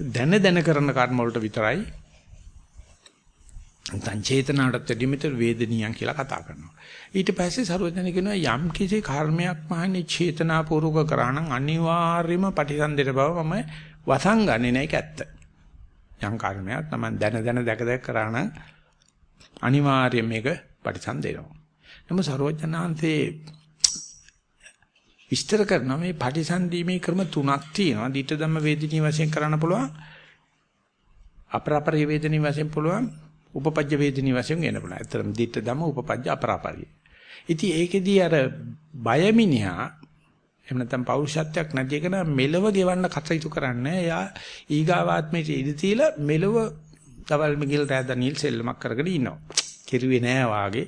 දැන දැන කරන කර්ම වලට විතරයි නැත්නම් චේතනාවට දෙමිතර වේදනියන් කියලා කතා කරනවා. ඊට පස්සේ සරුවචන කියනවා යම් කිසි කර්මයක් මහන්නේ චේතනාපූර්වක කරා නම් අනිවාර්යයෙන්ම පටිසන්දෙට බව මම වසංගන්නේ නැහැ ඒක ඇත්ත. යම් කර්මයක් තමයි දැන දැන දැක දැක කරා නම් අනිවාර්යයෙන් මේක පටිසන්දෙනවා. නමුත් සරුවචනාන්තේ විස්තර කරනවා මේ පටිසන්ධීමේ ක්‍රම තුනක් තියෙනවා. ditta ධම්ම වේදිනී වශයෙන් කරන්න පුළුවන්. අපරපරි වේදිනී වශයෙන් පුළුවන්. උපපජ්ජ වේදිනී වශයෙන් වෙන්න පුළුවන්. ඇත්තටම ditta ධම්ම උපපජ්ජ අපරාපරිය. ඉතින් ඒකෙදී අර බයමිනියා එහෙම නැත්නම් පෞරුෂත්වයක් නැති එක නම් මෙලව ගෙවන්න කටයුතු කරන්නේ. එයා ඊගාවාත්මයේ ඉඳ තියලා මෙලව දවල් මිගිල් රෑ දනිල් සෙල්ලමක් කරගෙන ඉන්නවා. කිරුවේ නෑ වාගේ.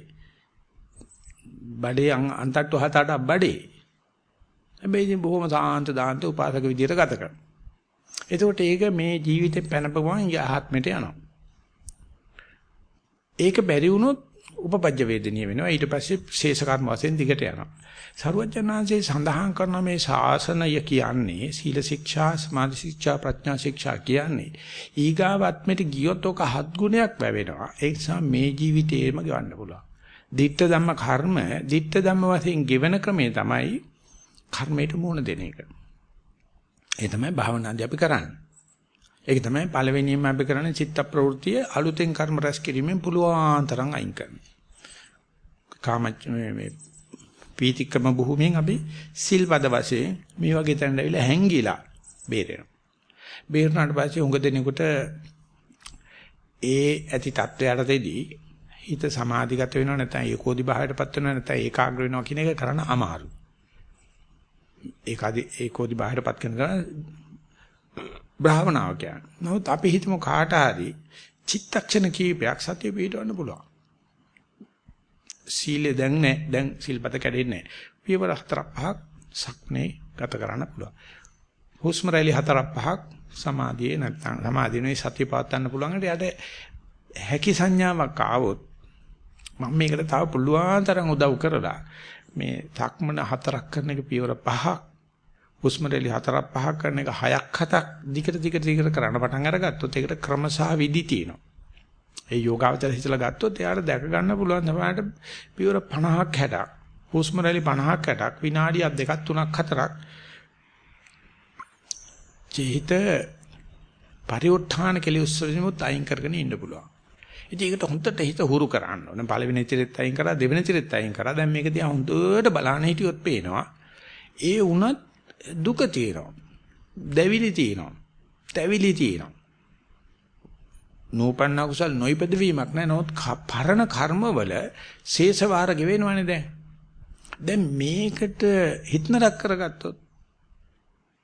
බඩේ අන්තට්ටු හතට බඩේ. හැබැයි ඉතින් බොහොම සාන්ත දාන්ත උපාසක විදියට ගත කරනවා. එතකොට ඒක මේ ජීවිතේ පැනපුවම ආත්මයට යනවා. ඒක බැරි වුණොත් උපපජ්ජ වේදනීය වෙනවා. ඊට පස්සේ ශේෂ කර්ම වශයෙන් දිගට යනවා. සරුවචනාංශේ සඳහන් කරන මේ ශාසනය කියන්නේ සීල ශික්ෂා, සමාධි ශික්ෂා, ප්‍රඥා ශික්ෂා කියන්නේ ඊගාවත්මෙට ගියොත් ඔක හත් ගුණයක් වැවෙනවා. ඒ නිසා මේ ජීවිතේම ගවන්න පුළුවන්. ditta ධම්ම කර්ම, ditta ධම්ම වශයෙන් ගෙවන ක්‍රමේ තමයි කර්මයට මුහුණ දෙන එක. ඒ තමයි භාවනාදී අපි කරන්නේ. ඒක තමයි පළවෙනියෙන්ම අපි කරන්නේ චිත්ත ප්‍රවෘත්තිය අලුතෙන් කර්ම රැස් කිරීමෙන් පුළුවන් තරම් අයින් කරනවා. කාම මේ පීතික්‍රම භූමියෙන් අපි සිල්පද වශයෙන් මේ වගේ තැනට ඇවිල්ලා හැංගිලා බේරෙනවා. බේරුණාට පස්සේ උඟ දෙනෙකුට ඒ ඇති தත්වයටදී හිත සමාධිගත වෙනවා නැත්නම් ඒකෝදි භාවයටපත් වෙනවා නැත්නම් ඒකාග්‍ර වෙනවා කියන එක කරන්න අමාරුයි. ඒකාදි ඒකෝදි භාවයටපත් කරන භාවනාව කියන්නේ. නමුත් අපි හිතමු කාට හරි චිත්තක්ෂණ කීපයක් සතිය පිටවන්න පුළුවන්. සීලෙ දැන් නැහැ. දැන් සිල්පත කැඩෙන්නේ නැහැ. පියවර හතරක් පහක් සක්නේ ගත කරන්න පුළුවන්. හුස්ම රැලි හතරක් පහක් සමාධියේ නැත්නම් සමාධියේ සතිය පවත්වන්න පුළුවන්. යට හැකි සංඥාවක් ආවොත් මම මේකට තව පුළුවන් තරම් උදව් කරලා මේ තක්මන හතරක් කරන එක පියවර පහක් හුස්ම රැලි හතරක් පහක් කරන එක හයක් හතක් දිගට දිගට දිගට කරන්න පටන් අරගත්තොත් ඒකට ක්‍රමසහ විදි තියෙනවා. ඒ යෝගාවචර හිතලා ගත්තොත් එයාට දැක ගන්න පුළුවන් තමයි පියවර 50ක් 60ක් හුස්ම රැලි 50ක් 60ක් විනාඩියක් දෙකක් තුනක් හතරක් ජීහිත පරිඋත්ථාන කෙලියුස්සෙමුත් අයින් කරගෙන ඉන්න පුළුවන්. ඉතින් ඒකට හොඳට හිත හුරු කරන්න ඕනේ. පළවෙනි තිරෙත් අයින් කරා දෙවෙනි තිරෙත් අයින් කරා. දැන් මේක දිහා හොඳට බලන්න හිටියොත් පේනවා. ඒ වුණත් දුක තියෙනවා. දැවිලි තියෙනවා. තැවිලි තියෙනවා. නූපන්න කුසල් නොයිපද වීමක් නෑ. නමුත් පරණ කර්මවල ශේෂ වාර ගෙවෙනවනේ දැන්. දැන් මේකට හිතනරක් කරගත්තොත්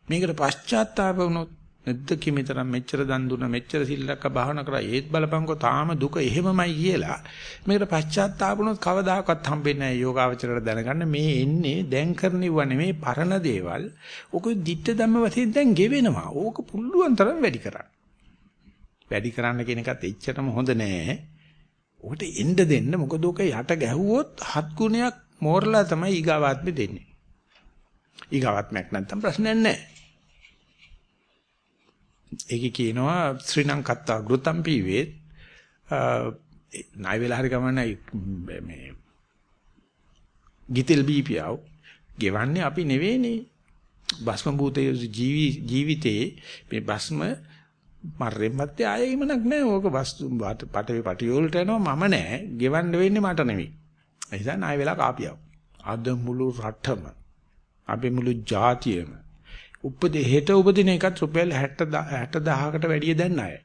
මේකට පශ්චාත්තාප වුණොත් නැද්ද කිමිතරම් මෙච්චර දන් දුන්න මෙච්චර සිල්ලක්ක භාවනා කරා ඒත් බලපංකෝ තාම දුක එහෙමමයි කියලා. මේකට පශ්චාත්තාප වුණොත් කවදාකවත් හම්බෙන්නේ නැහැ යෝගාවචරයට දැනගන්න. මේ එන්නේ දැන් කරණිව නෙමේ පරණ දේවල්. ඔක ditta ධම්ම වශයෙන් දැන් ගෙවෙනවා. ඕක පුළුවන් තරම් වැඩි කරන්න. වැඩි කරන්න කියන එකත් එච්චරම හොඳ නෑ. ඔකට එන්න දෙන්න මොකද ඔක යට ගැහුවොත් හත් ගුණයක් මෝරලා තමයි ඊගාවාත්මෙ දෙන්නේ. ඊගාවාත්මයක් නැත්තම් ප්‍රශ්නයක් නැහැ ඒකේ කියනවා ශ්‍රී ලංකත්තා ගෘතම් පීවේ ණය වෙලා හරි ගමන්නේ මේ ගිතෙල් බීපියව ගෙවන්නේ අපි නෙවෙයිනේ. භස්ම භූතයේ ජීවි ජීවිතේ මේ භස්ම මරෙන් මැත්තේ ආයෙ ඉමනක් නැහැ ඕක වස්තු පටවේ පටියෝල්ට යනවා මම නෑ ගෙවන්න වෙන්නේ මට නෙවෙයි ඒ නිසා ණය වෙලා කාපියව අද මුළු රටම අපි මුළු ජාතියම උපදේ හෙට උපදින එකත් රුපියල් 60 60000කට වැඩිය දැන් ණය.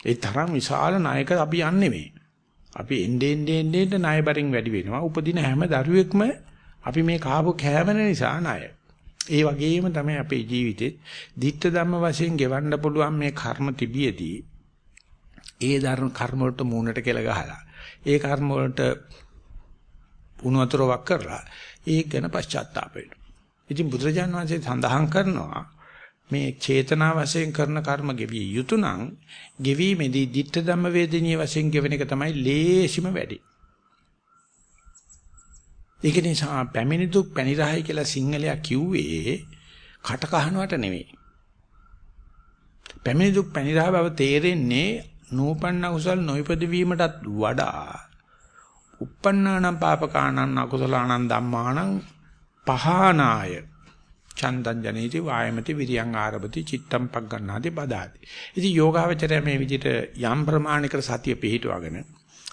ඒ තරම් විශාල ණයක අපි යන්නේ මේ. අපි එන්නේ එන්නේ එන්නේ ණය බරින් වැඩි වෙනවා. උපදින හැම දරුවෙක්ම අපි මේ කාපු කෑමන නිසා ණය. ඒ වගේම තමයි අපේ ජීවිතෙත් ditta ධම්ම වශයෙන් ගෙවන්න පුළුවන් මේ කර්ම තිබියදී ඒ ධර්ම කර්ම වලට මූණට කියලා ගහලා ඒ කර්ම වලට උණු වතුර වක් කරලා ඒක ගැන පශ්චාත්තාප වෙනවා. ඉතින් බුදුරජාණන් වහන්සේ සඳහන් කරනවා මේ චේතනා වශයෙන් කරන කර්ම ගෙවිය යුතු නම් ගෙවීමේදී ditta ධම්ම වේදිනිය වශයෙන් ගෙවෙන එක තමයි ලේසිම වැඩි. ඒක නිසා පැමිණි දුක් පැනිරහයි කියලා සිංහලයා කිව්වේ කට කහනවට නෙවෙයි. පැමිණි දුක් පැනිරහ බව තේරෙන්නේ නූපන්න කුසල් නොයිපද වීමටත් වඩා uppannānaṁ pāpakānaṁ akusalaṇaṁ dhammānaṁ පහනාය චන්දං ජනේති වායමති විරියං ආරභති චිත්තම් පග්ගණ්ණාති බදාති. ඉතින් යෝගාවචරය මේ විදිහට යම් ප්‍රමාණිකර සතිය පිහිටුවගෙන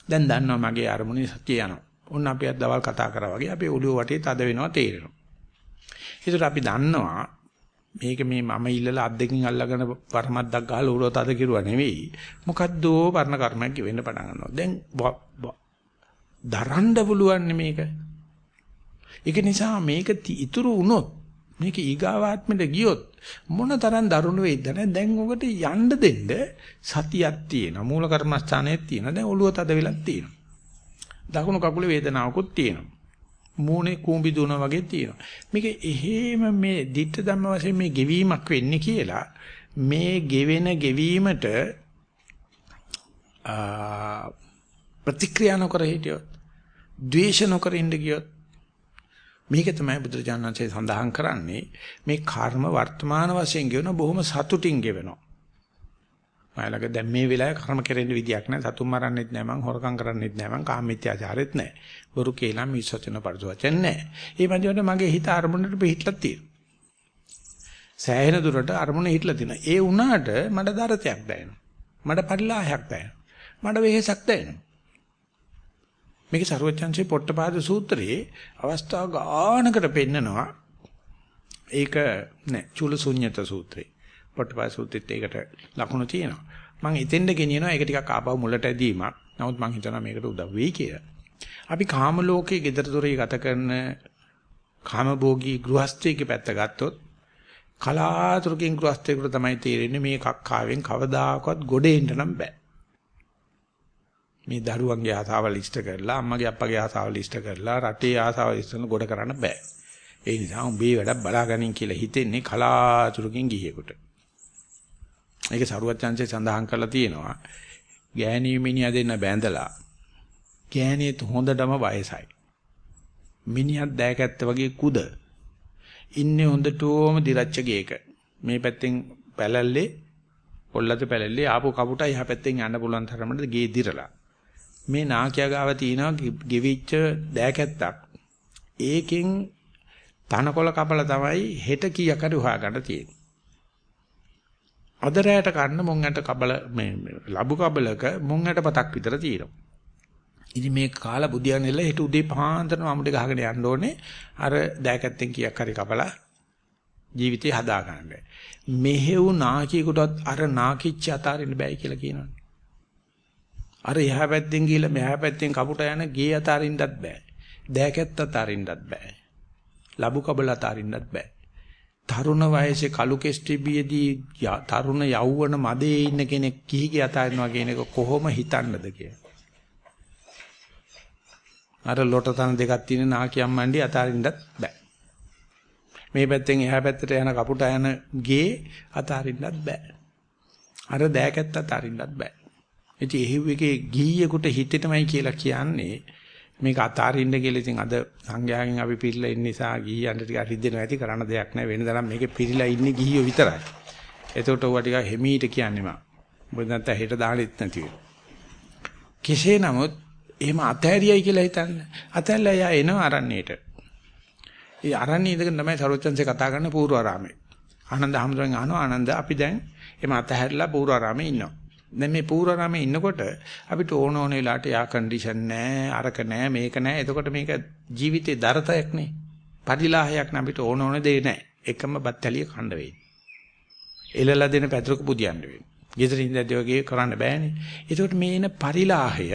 දැන් දන්නවා මගේ අරමුණේ සතිය යනවා. ඔන්න අපි අද දවල් කතා කරා වගේ අපේ ඔළුව වටේ තද වෙනවා තේරෙනවා. ඒකට අපි දන්නවා මේක මේ මම ඉල්ලලා අත් දෙකින් අල්ලගෙන පරමද්දක් ගහලා උරොත් අද කිරුවා නෙවෙයි. මොකද්දෝ පරණ කර්මයක් වෙන්න පටන් ගන්නවා. දැන් දරන්න පුළුවන් මේක. ඒක නිසා මේක ඉතුරු වුණොත් මේක ඊගාවාත්මෙට ගියොත් මොන තරම් දරුණු වෙයිද නැත්නම් දැන් ඔකට යන්න දෙන්න සතියක් තියෙනවා මූල කර්මස්ථානයක් තියෙනවා දැන් ඔළුව තද වෙලක් තියෙනවා දකුණු කකුලේ වේදනාවකුත් තියෙනවා මූණේ කූඹි දුවන වගේ තියෙනවා. මේක එහෙම මේ ditta ධම්ම වශයෙන් මේ ගෙවීමක් වෙන්නේ කියලා මේ ගෙවෙන ගෙවීමට ප්‍රතික්‍රියා නොකර හිටියොත් ද්වේෂ නොකර ඉඳ ගියොත් මේක තමයි බුදුරජාණන්සේ සඳහන් කරන්නේ මේ කර්ම වර්තමාන වශයෙන් ගෙවන බොහොම සතුටින් ගෙවනවා. මයිලක දැන් මේ වෙලාවේ කර්ම කෙරෙන්න විදියක් නැහැ. සතුම් මරන්නෙත් නැහැ මං හොරකම් කරන්නෙත් නැහැ මං කාමීත්‍යාචාරෙත් නැහැ. බොරු කේලම් මිසචන පරිසවචන නැහැ. ඒ මැදියට මගේ හිත අරමුණට පිටලා තියෙනවා. සෑහෙන දුරට අරමුණ හිටලා තියෙනවා. ඒ වුණාට මට දරතයක් දැනෙනවා. මට පරිලාහයක් දැනෙනවා. මට වෙහෙසක් දැනෙනවා. මේක ਸਰවඥාන්සේ පොට්ටපාද සූත්‍රයේ අවස්ථා ගානකට පෙන්නනවා. ඒක නෑ චුලසුඤ්ඤත සූත්‍රේ. පොට්ටපාද සූත්‍රෙත් ඒකට ලකුණු තියෙනවා. මම එතෙන්ද ගෙනියනවා ඒක ටිකක් ආපහු මුලට ඇදීමක්. නමුත් මම හිතනවා මේකට උදව් වෙයි කියලා. අපි කාම ලෝකයේ gedara dore ගත කරන කාමභෝගී ගෘහස්ථයේ පැත්ත ගත්තොත් කලාතුරකින් ගෘහස්ථයෙකුට තමයි තේරෙන්නේ මේ කක්කාවෙන් කවදාකවත් ගොඩ එන්න නම් බෑ. මේ දරුවන්ගේ ආසාවල් ඉෂ්ට කරලා අම්මගේ අප්පගේ ආසාවල් ඉෂ්ට කරලා රටේ ආසාවල් ඉෂ්ට කරන ගොඩ කරන්න බෑ. ඒ නිසා උඹේ වැඩක් බලාගනින් කියලා හිතෙන්නේ කලාතුරකින් ගිහියෙකුට. ඒක සරුවත් chance සඳහන් කරලා තියෙනවා. ගෑණී මිනිහා දෙන්න බැඳලා ගෑණියත් හොඳටම වයසයි. මිනිහත් දැකැත්ත වගේ කුද. ඉන්නේ හොඳටම දිරච්ච ගේක. මේ පැත්තෙන් පැලල්ලේ පොල්ලත පැලල්ලේ ආපු කපුට එහා පැත්තෙන් යන්න පුළුවන් තරමට ගේ දිරලා. මේ නාකියා ගාව තියෙනවා ගෙවිච්ච දෑකැත්තක්. ඒකෙන් තනකොළ කපලා තමයි හෙට කීයක් හරි හොයාගන්න තියෙන්නේ. අද රැයට කන්න මොන් ඇට කබල මේ ලබු කබලක මොන් ඇට පතක් විතර තියෙනවා. ඉතින් මේ කාලා බුදියන් එල්ල හෙට උදේ පාන්දරම අමුඩ ගහගෙන යන්න ඕනේ අර දෑකැත්තෙන් කීයක් හරි කපලා ජීවිතේ හදා ගන්න. මෙහෙව් නාකියෙකුටත් අර නාකිච්ච අතාරින්න බෑ කියලා කියනවනේ. අර එහා පැත්තෙන් ගිහලා මෙහා පැත්තෙන් කපුට යන ගේ අතාරින්නත් බෑ. දෑකැත්ත අතාරින්නත් බෑ. ලබු කබල අතාරින්නත් බෑ. තරුණ වයසේ කලු කෙස්ටිබියේදී තරුණ යෞවන මදේ ඉන්න කෙනෙක් කිහිගේ අතාරිනවා කියන එක කොහොම හිතන්නද කියලා. අර ලොට තන දෙකක් තියෙන නාකියම් මණ්ඩි අතාරින්නත් බෑ. මේ පැත්තෙන් එහා පැත්තට යන කපුට යන ගේ අතාරින්නත් බෑ. අර දෑකැත්ත අතාරින්නත් බෑ. ඉතින් එහිව් එකේ ගීයෙකුට හිතෙටමයි කියලා කියන්නේ මේක අතාරින්න කියලා ඉතින් අද සංඥාවෙන් අපි පිළිලා ඉන්න නිසා ගීයන්ට ටික රිදෙනවා ඇති කරන්න දෙයක් නැහැ වෙනදනම් මේකේ පිළිලා ඉන්නේ ගීයෝ විතරයි. එතකොට ඔවා ටික හිමීට කියන්නේ මම. මොකද නැත්නම් හෙට දාන්නෙත් නැති වෙනවා. කෙසේ නමුත් එහෙම අතහැරියයි කියලා හිතන්න. අතහැරලා එයා එනවා අරණ්‍යයට. ඒ අරණ්‍ය ඉඳගෙන තමයි සරෝජන්සේ කතා කරන්නේ පූර්වාරාමේ. ආනන්ද හැමදෙරෙන් අහනවා ආනන්ද අපි දැන් එහම අතහැරලා පූර්වාරාමේ ඉන්නවා. දැන් මේ පූර්වාරාමේ ඉන්නකොට අපිට ඕන ඕන වෙලාවට යා කන්ඩිෂන් නැහැ, අරක නැහැ, මේක නැහැ. එතකොට මේක ජීවිතේ දරතයක් නේ. පරිලාහයක් නේ අපිට ඕන ඕන දේ නැහැ. එකම බත්තලිය කන්න වෙන්නේ. එලලා දෙන පැතුරක පුදියන්න වෙන්නේ. ගෙදර ඉඳද්දී වගේ කරන්න බෑනේ. එතකොට මේ එන පරිලාහය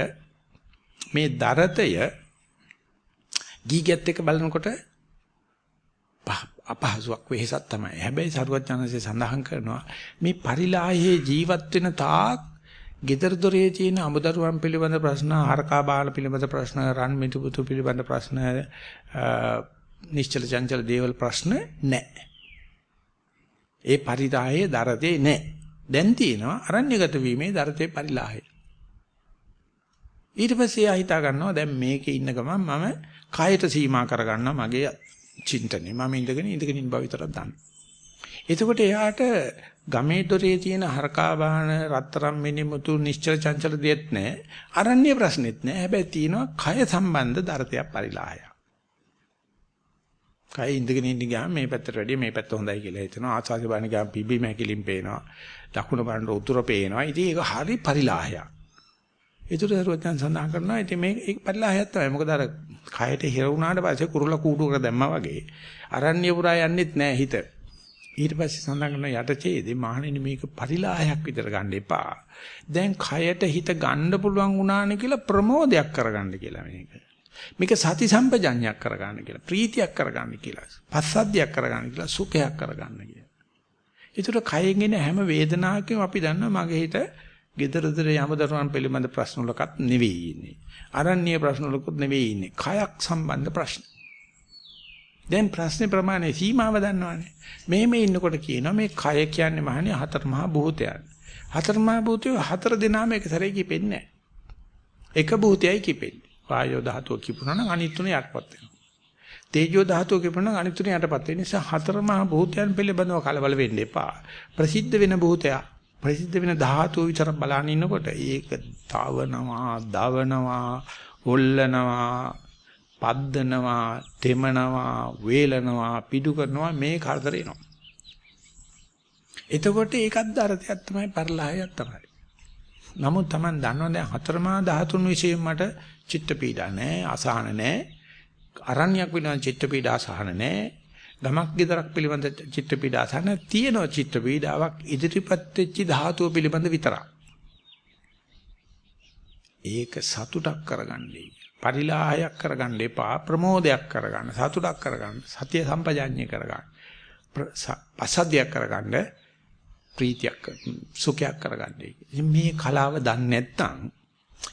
මේ දරතය ගීගත් එක බලනකොට අපහසුයක් වෙහසක් තමයි. හැබැයි සරුවත් චනසේ සඳහන් කරනවා මේ පරිලාහයේ ජීවත් වෙන තාක් gedara dore තියෙන අමුදරුවන් පිළිබඳ ප්‍රශ්න, හරකා බාල පිළිබඳ ප්‍රශ්න, රන් මිතුපුතු පිළිබඳ ප්‍රශ්න, නිශ්චල චංචල දේවල් ප්‍රශ්න නැහැ. ඒ පරිලාහයේ දරතේ නැහැ. දැන් තියෙනවා අරණ්‍යගත වීමේ දරතේ පරිලාහය. ඊට පස්සේ ආ හිතා ගන්නවා දැන් මේකේ ඉන්න ගමන් මම කායට සීමා කරගන්නවා මගේ චින්තනේ මම ඉඳගෙන ඉඳගෙන ඉන්න බව විතරක් දන්නවා. එතකොට එයාට ගමේ දොරේ තියෙන හරකා බාහන රත්තරම් මිනිමුතු නිශ්චල චංචල දෙයක් නැහැ. අරණ්‍ය ප්‍රශ්නෙත් නැහැ. හැබැයි තියෙනවා කය සම්බන්ධ දරතයක් පරිලාහය. කය ඉඳගෙන ඉන්න ගියාම මේ පැත්තට වැඩිය මේ පැත්ත හොඳයි කියලා හිතනවා. ආසාවේ බාන ගියාම පිබි මහැකිලින් පේනවා. දකුණු බලන උතුර පේනවා. ඉතින් ඒක හරි පරිලාහයක්. ඒතර දරුවන් සඳහන් කරනවා ඉතින් මේ ඒක පරිලාහයක් තමයි. මොකද අර කයට හිර වුණාට පස්සේ කුරුල්ල කූඩුවකට දැම්මා වගේ අරණ්‍ය පුරා යන්නෙත් නෑ හිත. ඊට පස්සේ සඳහන් කරන යටචේදී මහණෙනි මේක පරිලාහයක් විතර ගන්න එපා. දැන් කයට හිත ගන්න පුළුවන් වුණානේ කියලා ප්‍රමෝදයක් කරගන්න කියලා මේක. මේක සති සම්පජඤ්ඤයක් කරගන්න කියලා. ප්‍රීතියක් කරගන්න කියලා. පස්සද්ධියක් කරගන්න කියලා. සුඛයක් කරගන්න කියලා. ඒතර කයෙන් එන හැම වේදනාවකම අපි දන්නවා මගේ හිත gedaradara යමදරුවන් පිළිබඳ ප්‍රශ්න වලකත් නෙවෙයි ඉන්නේ. අරණ්‍ය ප්‍රශ්න වලකුත් නෙවෙයි ඉන්නේ. කයක් සම්බන්ධ ප්‍රශ්න. දැන් ප්‍රශ්නේ ප්‍රමාණය සීමාව දන්නවනේ. මෙහෙම ඉන්නකොට කියනවා මේ කය කියන්නේ මහන්නේ හතර මහා භූතයන්. හතර මහා භූතය හතර දිනාම එක සැරේ කිපෙන්නේ නැහැ. එක භූතයයි කිපෙන්නේ. වායෝ ධාතුව කිපුණා නම් අනිත් තුන යටපත් වෙනවා. තේජෝ ධාතුව කිපුණා නම් අනිත් තුන යටපත් වෙන නිසා හතර මහා භූතයන් පිළිබඳව කලබල වෙන්න එපා. ප්‍රසිද්ධ වෙන භූතයා ප්‍රසිද්ධ වෙන ධාතුව විතර බලන ඉන්නකොට ඒක තවනවා, දවනවා, හොල්ලනවා, පද්දනවා, තෙමනවා, වේලනවා, පිටු කරනවා මේ කරදර එනවා. එතකොට ඒකත් දරතයක් තමයි පරිලාහයක් තමයි. නමුත් Taman දන්නවා දැන් හතරමා ධාතුන් විශේෂ මට චිත්ත පීඩා නැහැ, අසහන නැහැ. අරණ්‍යයක් වෙනවා චිත්ත පීඩා අසහන නැහැ. ගමක් ගෙදරක් පිළිබඳ චිත්ත පීඩා අසහන තියෙනවා චිත්ත පීඩාවක් ඉදිරිපත් වෙච්ච ධාතුව පිළිබඳ විතරක්. ඒක සතුටක් කරගන්නයි. පරිලාහයක් කරගන්න එපා ප්‍රමෝදයක් කරගන්න සතුටක් කරගන්න සතිය සම්පජාඤ්ඤය කරගන්න පසද්දයක් කරගන්න ප්‍රීතියක් සුඛයක් කරගන්න මේ කලාව දන්නේ නැත්නම්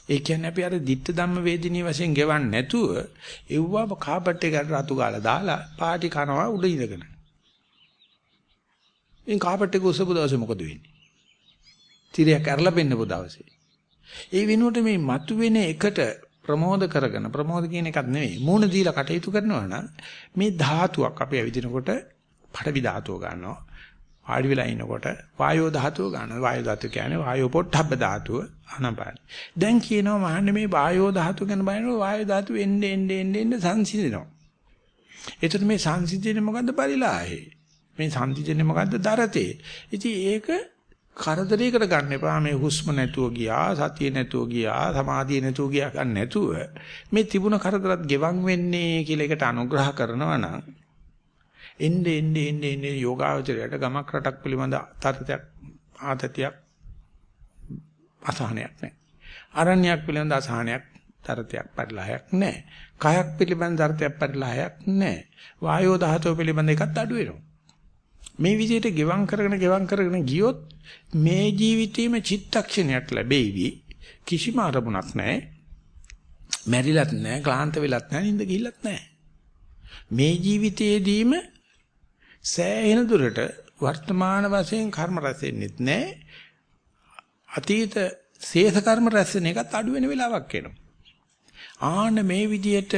ඒ කියන්නේ අපි අර ditta ධම්ම වේදිනිය වශයෙන් ගෙවන්නේ නැතුව එව්වා කාපට් එකට රතු ගාලා දාලා පාටි කනවා උඩ ඉඳගෙන. ඉන් කාපට් එක උස්සපු දවසේ මොකද වෙන්නේ? තිරයක් ඇරලා පෙන්නපු දවසේ. ඒ වෙනුවට මේ මතුවෙන එකට ප්‍රමෝද කරගෙන ප්‍රමෝද කියන එකක් නෙවෙයි මූණ දීලා කටයුතු කරනවා නම් මේ ධාතුවක් අපි ඇවිදිනකොට පඩවි ධාතුව ගන්නවා ආඩි වෙලා ඉනකොට වායෝ ධාතුව ගන්නවා. වායෝ ධාතුව කියන්නේ වායෝ පොට්ටබ්බ ධාතුව අනපාන. දැන් කියනවා මහන්නේ මේ වායෝ ධාතුව ගැන බලනකොට වායෝ ධාතුව එන්නේ එන්නේ එන්නේ එන්නේ සංසිඳනවා. එතකොට මේ සංසිඳෙන්නේ මොකද්ද පරිලාහේ? මේ සංසිඳෙන්නේ මොකද්ද දරතේ? ඉතින් ඒක කරදරයකට ගන්න එපා. මේ හුස්ම නැතුව ගියා සතිය නැතුව ගියා සමාධිය නැතුව ගියා ගන්න නැතුව මේ තිබුණ කරදරත් ගෙවන් වෙන්නේ කියලා එකට අනුග්‍රහ කරනවා නම් එන්නේ එන්නේ එන්නේ එන්නේ යෝගාවචරයට ගමක් රටක් පිළිබඳ තරතයක් ආතතියක් අසහනයක් නැහැ. අරණ්‍යයක් පිළිබඳ අසහනයක් තරතයක් පරිලාහයක් නැහැ. කයක් පිළිබඳ තරතයක් පරිලාහයක් නැහැ. වායෝ ධාතුව පිළිබඳ එකත් අඩු වෙනවා. මේ විදිහට ගෙවම් කරගෙන ගෙවම් කරගෙන ගියොත් මේ ජීවිතේම චිත්තක්ෂණයක් ලැබෙයිවි කිසිම අරමුණක් නැහැ. මැරිලත් නැහැ ක්ලාන්ත වෙලත් නැහැ නිින්ද ගිහිල්ලත් නැහැ. මේ ජීවිතයේදීම සෑහෙන දුරට වර්තමාන වශයෙන් කර්ම රැස් වෙන්නෙත් නැහැ අතීත ශේෂ කර්ම රැස් වෙන එකත් අඩු වෙන වෙලාවක් එනවා. ආන්න මේ විදිහට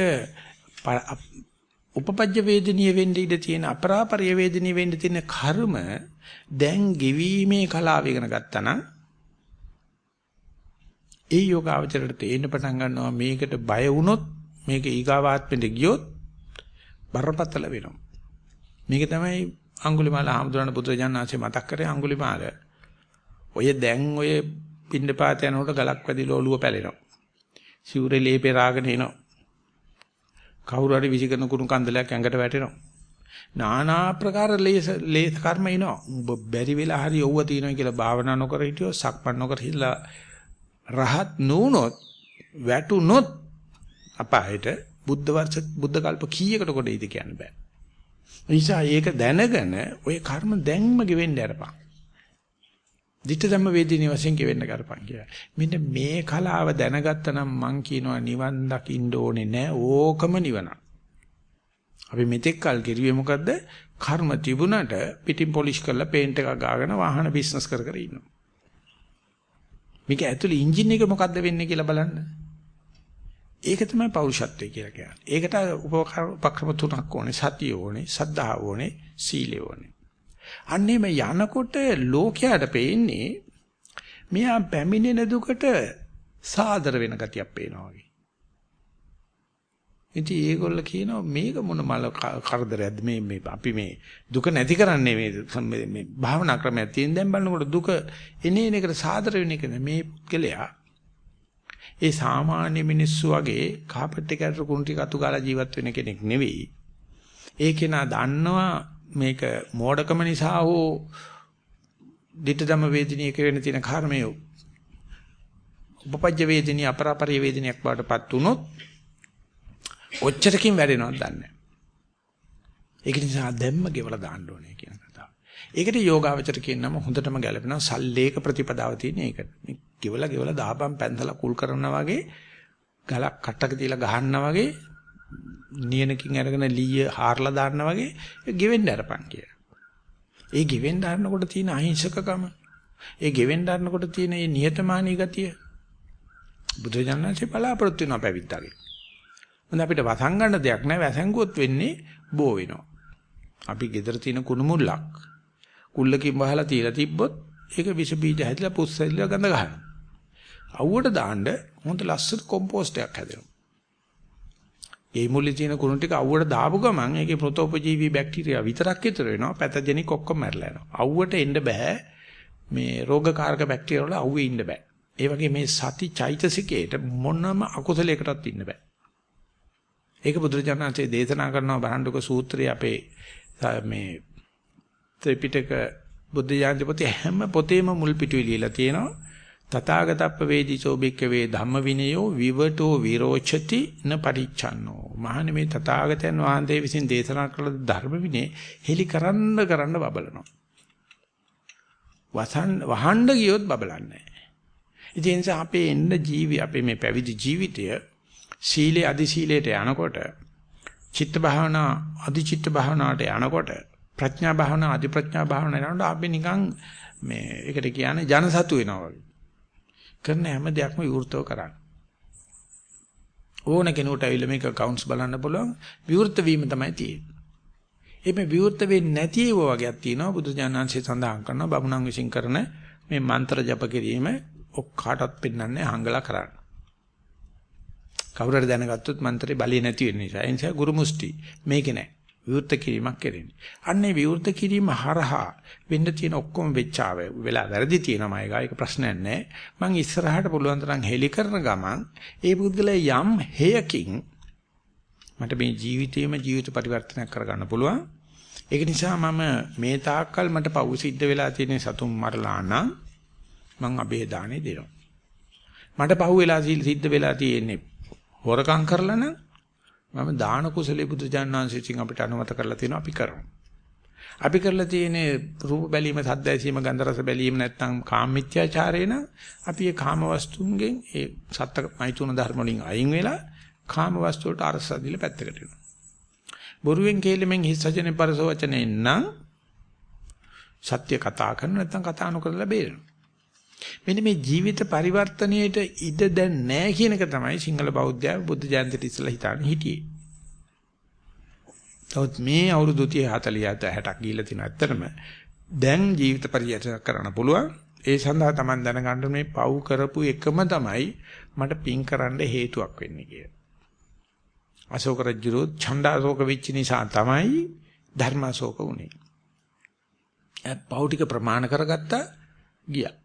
උපපජ්ජ වේදනීය වෙන්න ඉඩ තියෙන අපරාපරිය වේදනීය වෙන්න තියෙන කර්ම දැන් ගෙවීමේ කලාව ඉගෙන ගත්තා නම් ඒ යෝගාවචරයට තේින්න පටන් ගන්නවා මේකට බය වුණොත් මේක ඊගාවාත්මෙට ගියොත් බරපතල වෙනවා. මේක තමයි අඟුලිමාල ආමතුරණ පුත්‍රජානනාංශය මතක් කරේ අඟුලිමාල ඔය දැන් ඔය පින්නපාත යනකොට ගලක් වැදිලා ඔළුව පැලෙනවා සිවුරේ ලේපේ රාගෙන එනවා කවුරු හරි විසිකරන කුණු කන්දලයක් ඇඟට වැටෙනවා. নানা ආකාර ලේස ලේස කර්ම එනවා. උඹ බැරි වෙලා හරි යවුව තියෙනවා කියලා භාවනා නොකර හිටියෝ සක්මන් නොකර හිටලා රහත් නුනොත් වැටුනොත් අපායට බුද්ධ වර්ෂ බුද්ධ කල්ප කීයකට කොට ඉද කියන්න බෑ. නිසා ඒක දැනගෙන ওই කර්ම දැන්ම ගෙවෙන්න අරපන්. ditta dhamma vedini වශයෙන් කෙවෙන්න කරපන් කියලා. මෙන්න මේ කලාව දැනගත්තනම් මං කියනවා නිවන් දකින්න ඕනේ නෑ ඕකම නිවන. අපි මෙතෙක් කල් කිරුවේ මොකද්ද? කර්ම තිබුණට පිටින් පොලිෂ් කරලා පේන්ට් එකක් ගාගෙන වාහන බිස්නස් කර කර ඉන්නවා. මේක ඇතුළේ එන්ජින් එක මොකද්ද වෙන්නේ කියලා බලන්න. ඒක තමයි පෞරුෂත්වය කියලා කියන්නේ. ඒකට උපක්‍රම තුනක් ඕනේ. සතිය ඕනේ, සද්ධා ඕනේ, සීලය ඕනේ. අන්නේම යනකොට ලෝකයට පේන්නේ මෙයා පැමිණෙන දුකට සාදර වෙන ගතියක් පේනවා වගේ. ඉතින් ඒගොල්ල කියනවා මේක මොන මල කරදරයක්ද මේ මේ අපි මේ දුක නැති කරන්නේ මේ මේ භාවනා ක්‍රමයක් තියෙන දැන් බලනකොට දුක එනේ එනකට සාදර වෙන එක මේ පුද්ගලයා ඒ සාමාන්‍ය මිනිස්සු වගේ කාපට් එකකට කුණු ටික අතු ගාලා ජීවත් වෙන කෙනෙක් නෙවෙයි. ඒ කෙනා දන්නවා මේක මෝඩකම නිසා හෝ ditta ධම්ම වේදිනිය කියන තියෙන කර්මය උපපජ්ජ වේදිනිය අපරාපරිය වේදිනියක් බවටපත් වුනොත් ඔච්චරකින් වැඩෙනවද දන්නේ ඒක නිසා දැම්ම ගෙවලා දාන්න ඕනේ කියන කතාව. ඒකට යෝගාවචර කියනම හොඳටම ගැලපෙනවා සල්ලේක ප්‍රතිපදාව තියෙන එකට. මේ ගෙවලා ගෙවලා දාපම් පැන්සලා කුල් කරනවා වගේ ගලක් කට්ටක තියලා ගහනවා වගේ නියනකින් අරගෙන ලීය හාරලා දාන්නා වගේ ගෙවෙන්න අරපන් කියලා. ඒ ගෙවෙන්න අරනකොට තියෙන අහිංසකකම, ඒ ගෙවෙන්න අරනකොට තියෙන මේ නිහතමානී ගතිය බුදුජානනාංශේ බලාපොරොත්තු වෙනවා පැවිද්දාගේ. මොඳ අපිට වසංගන්න දෙයක් නැහැ වැසංගුවොත් වෙන්නේ බෝ වෙනවා. අපි ගෙදර තියෙන කුණු මුල්ලක් කුල්ලකින් වහලා තියලා තිබ්බොත් ඒක විස බීජ හැදිලා පුස් හැදිලා ගඳ ගන්නවා. අවුවට දාන්න හොඳ ලස්සන කොම්පෝස්ට් එකක් හැදෙනවා. ඒ මුල්ලේ තියෙන කුණු ටික අවුවට දාපු ගමන් ඒකේ ප්‍රොතෝපජීවී බැක්ටීරියා විතරක් ඉතුරු වෙනවා. පැතජෙනික් ඔක්කොම මැරලා යනවා. අවුවට එන්න බෑ. මේ රෝගකාරක බැක්ටීරියා වල අවුවේ ඉන්න බෑ. ඒ වගේ මේ සති චෛතසිකේට මොනම අකුසලයකටවත් ඉන්න බෑ. ඒක බුදුරජාණන්සේ දේශනා කරනවා බරණ්ඩක සූත්‍රයේ අපේ මේ ත්‍රිපිටක බුද්ධ ඥාන පොතේ හැම පොතේම මුල් පිටුවේ ලියලා තියෙනවා. තථාගතප්ප වේදිසෝ භික්කවේ ධම්ම විනයෝ විවටෝ විරෝචති න පරිච්ඡන්නෝ. මහණෙනි මේ තථාගතයන් වහන්සේ විසින් දේශනා කළ ධර්ම විනය හෙලි කරන්න කරන්න බබලනවා. වසන් වහන්න ගියොත් බබලන්නේ නැහැ. ඉතින් අපේ එන්න ජීවි අපේ මේ පැවිදි ජීවිතය සීලේ අදි සීලයට යනකොට චිත්ත භාවනා අදි චිත්ත භාවනාවට යනකොට ප්‍රඥා භාවනා අදි ප්‍රඥා භාවනාවට යනකොට අපි නිකන් මේ ඒකට කියන්නේ ජනසතු වෙනවා වගේ. කරන හැම දෙයක්ම විවෘතව කරන්න. ඕන කෙනෙකුට ඇවිල්ලා මේක කවුන්ට්ස් බලන්න පුළුවන් විවෘත වීම තමයි තියෙන්නේ. එimhe විවෘත වෙන්නේ නැති ඒවා වගේක් තියෙනවා බුදු දානංශය සඳහන් කරනවා බමුණන් විසින් කරන මේ මන්ත්‍ර ජප කිරීම ඔක්කාටත් පෙන්වන්නේ හංගලා කරන්න. කවුරු හරි දැනගත්තොත් මන්ත්‍රේ බලය නැති වෙන නිසා. ඒ නිසා ගුරු මුස්ටි මේකේ නැහැ. විවෘත කිරීමක් කරන්නේ. අන්නේ විවෘත කිරීම හරහා වෙන්න තියෙන ඔක්කොම වෙච්චාව වෙලා වැරදි තියෙනවා මම ඒක ප්‍රශ්නයක් නැහැ. මං ඉස්සරහට පුළුවන් තරම් හෙලි කරන ගමන් ඒ පුද්ගලයා යම් හේයකින් මට මේ ජීවිතේම ජීවිත පරිවර්තනයක් කරගන්න පුළුවන්. ඒක නිසා මම මේ තාක්කල් මට පව් සිද්ධ වෙලා තියෙන සතුන් මරලා නම් මං અભේදානෙ දෙනවා. මට පහු වෙලා සිද්ධ වෙලා තියෙන්නේ හොරකම් කරලා නම් මම දාන කුසලයේ බුදුජානනාංශයෙන් අපිට අනුමත කරලා තියෙනවා අපි කරමු. අපි කරලා තියෙන්නේ රූප බැලීම, සද්ද ඇසීම, ගන්ධ රස බැලීම නැත්නම් කාමමිත්‍යාචාරේ නම් අපි ඒ කාම වස්තුන්ගෙන් ඒ සත්ත්ව මෛතුන ධර්ම වලින් අයින් වෙලා කාම වස්තු වලට අරස දීලා පැත්තකට යනවා. බොරුවෙන් කේලෙමින් හිස් වචනේ පරස වචනේ නම් සත්‍ය කතා කරන නැත්නම් කතා නොකරලා බේරෙනවා. මෙන්න මේ ජීවිත පරිවර්තනයේට ඉඩ දැන් නැහැ කියන එක තමයි සිංහල බෞද්ධයා බුද්ධ ජයන්තිට ඉස්සලා හිතාන හිටියේ. තවත් මේ අවුරුදු 30 40 60ක් ගිහිල්ලා තියෙන ඇත්තටම දැන් ජීවිත පරිවර්තන කරන්න පුළුවන්. ඒ සඳහා Taman දැනගන්න මේ පව් කරපු එකම තමයි මට පින් කරන්න හේතුවක් වෙන්නේ කියලා. අශෝක රජුරෝ ඡණ්ඩාශෝක වෙච්ච නිසා තමයි ධර්මාශෝක වුනේ. පව් ටික ප්‍රමාණ කරගත්තා ගියා.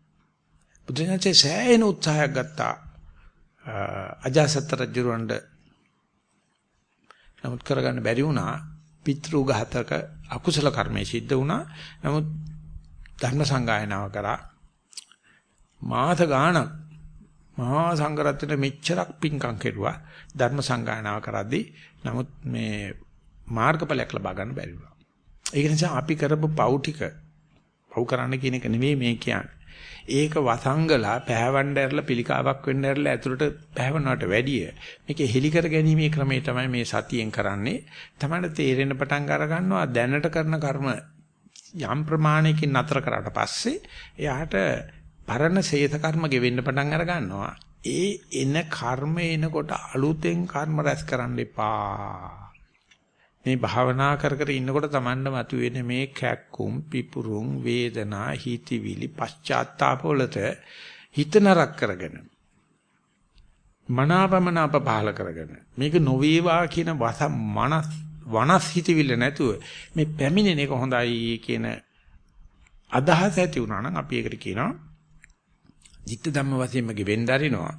බුදුසසුනේ සෑහෙන උත්සාහයක් ගත්තා. අජාසත් රජුරවණ්ඩ නමුත් කරගන්න බැරි වුණා. පිතෘඝාතක අකුසල කර්මයේ සිද්ධ වුණා. නමුත් ධර්ම සංගායනාව කරා. මාස ගාණක් මහා සංඝරත්නට මෙච්චරක් පිංකම් කෙරුවා. ධර්ම සංගායනාව කරද්දී නමුත් මේ මාර්ගඵලයක් ලබා ගන්න බැරි වුණා. ඒක නිසා අපි කරපු පව් ටික පව් කරන්න කියන එක නෙවෙයි මේ කියන්නේ. ඒක වසංගලා පෑවන්න ඇරලා පිළිකාවක් වෙන්න ඇරලා ඇතුළට පෑවනවට වැඩිය මේක හෙලි කර ගැනීමේ ක්‍රමය තමයි මේ සතියෙන් කරන්නේ. තමයි තේරෙන පටන් අර ගන්නවා දැනට කරන කර්ම යම් ප්‍රමාණයකින් නතර කරාට පස්සේ එයාට පරණ ශේත කර්ම ගෙවෙන්න පටන් අර ගන්නවා. ඒ එන කර්ම එනකොට අලුතෙන් කර්ම රැස් කරන්න එපා. මේ භාවනා කර කර ඉන්නකොට Tamanda මතුවෙන මේ කැක්කුම් පිපුරුම් වේදනා හිතවිලි පශ්චාත්තාප වලට හිත නරක කරගෙන මනාපමනාප පහල කරගෙන මේක නොවේවා කියන වස මනස් වනස් හිතවිල්ල නැතුව මේ පැමිණෙන එක හොඳයි කියන අදහස ඇති වුණා නම් අපි ඒකට කියනවා ධිට්ඨ ධම්ම වශයෙන්ම ගෙවෙන්න අරිනවා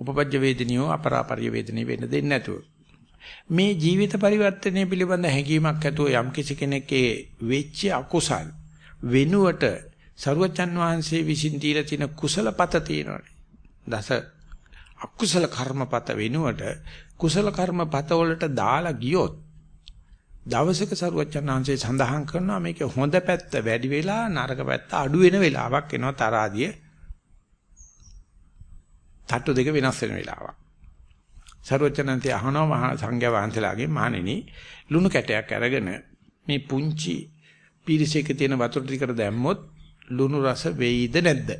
උපපජ්ජ වේදනියෝ අපරාපරිය වේදනේ වෙන්න දෙන්නේ නැතුව. මේ ජීවිත පරිවර්තනය පිළිබඳ හැඟීමක් ඇතුව යම් කිසි කෙනෙක්ගේ වෙච්ච අකුසල් වෙනුවට සරුවචන් වහන්සේ විසින් දීලා තියෙන කුසලපත තියෙනවානේ. දස අකුසල කර්මපත වෙනුවට කුසල කර්මපත වලට දාලා ගියොත් දවසක සරුවචන් වහන්සේ සඳහන් කරනවා මේක හොඳ පැත්ත වැඩි වෙලා නරක පැත්ත අඩු වෙන වෙලාවක් එනවා තරාදිය. තට්ටු දෙක වෙනස් වෙන වෙලාවක්. සරුවචනන්තය අහනවා මහා සංඝයා වහන්සේලාගෙන් මහණෙනි ලුණු කැටයක් අරගෙන මේ පුංචි පිරිසෙක තියෙන වතුර ටිකට දැම්මොත් ලුණු රස වෙයිද නැද්ද?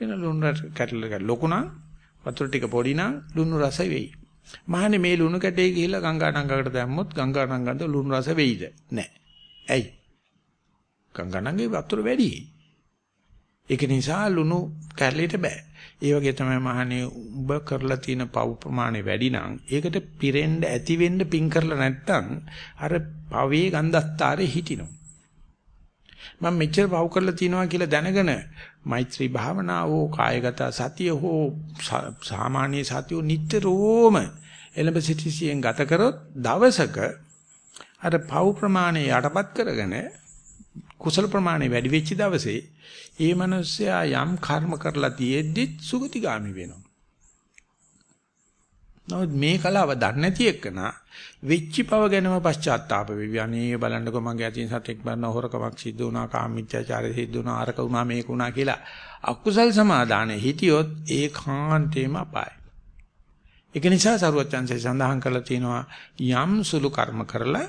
එන ලුණු රස කැටල ලොකු නම් වතුර ටික පොඩි නම් ලුණු රස වෙයි. මහන්නේ මේ ලුණු කැටේ ගිහිල්ලා ගංගා නංගකට දැම්මොත් ගංගා නංගන්ට ලුණු රස වෙයිද? නැහැ. ඇයි? ගංගා නංගේ වතුර වැඩි. ඒක නිසා ලුණු කැරලිට බෑ. ඒ වගේ තමයි මහන්නේ උඹ කරලා තියෙන පව් ප්‍රමාණය වැඩි නම් ඒකට පිරෙන්න ඇති වෙන්න පින් කරලා නැත්තම් අර පවේ ගන්ධස්තරේ හිටිනවා. මම මෙච්චර පව් කරලා තියනවා කියලා දැනගෙන මෛත්‍රී භාවනාව හෝ කායගත සතිය හෝ සාමාන්‍ය සතිය නිට්ටරෝම එළඹ සිටිසියෙන් ගත කරොත් දවසක අර පව් ප්‍රමාණය යටපත් කරගෙන කුසල ප්‍රමාණය වැඩි වෙච්ච දවසේ ඒ මනුස්සයා යම් කර්ම කරලා තියෙද්දි සුගතිගාමි වෙනවා. නමුත් මේ කලාව දන්නේ නැති එක්කනා වෙච්ච පව ගැනම පශ්චාත්තාප වෙවි. අනේ බලන්නකෝ මගේ අතින් සතෙක් මරන හොරකමක් සිද්ධ වුණා, කාමීත්‍යාචාරය සිද්ධ වුණා, අරක වුණා, මේක වුණා කියලා අකුසල් සමාදානෙ හිටියොත් ඒකාන්තේම අපායයි. ඒක නිසා සරුවචන්සේ සඳහන් කරලා තියෙනවා යම් සුළු කර්ම කරලා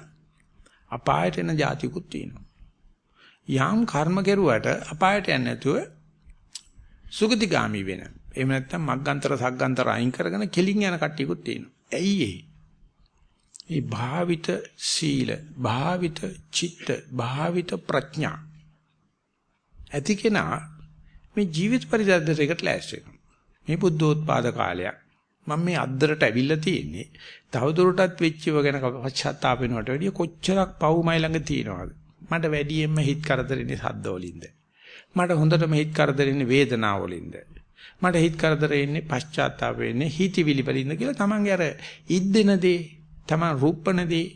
අපායට එන જાතිකුත් තියෙනවා. යම් කර්ම කෙරුවට අපායට යන්නේ නැතුව සුගතිගාමි වෙන. එහෙම නැත්නම් මග්ගන්තර සග්ගන්තර අයින් කරගෙන කෙලින් යන කට්ටියකුත් තියෙනවා. ඇයි ඒ? මේ භාවිත සීල, භාවිත චිත්ත, භාවිත ප්‍රඥා. ඇති කෙනා මේ ජීවිත පරිදර්ශයකට ලෑස්ති වෙනවා. මේ බුද්ධෝත්පාද කාලයක්. මම මේ අද්දරට ඇවිල්ලා තියෙන්නේ. තවදුරටත් වෙච්චව ගැන පශ්චාත්තාප වෙනවට වැඩිය කොච්චරක් පවුමයි ළඟ තියෙනවද? මට වැඩියෙන්ම හිත කරදරින්නේ සද්ද වලින්ද? මට හොඳටම හිත කරදරින්නේ වේදනාව වලින්ද? මට හිත කරදර එන්නේ පශ්චාත්තාප වෙන්නේ හිතවිලි වලින්ද කියලා තමන්ගේ අර ඉද්දෙන දේ, තමන් රූපණ දේ,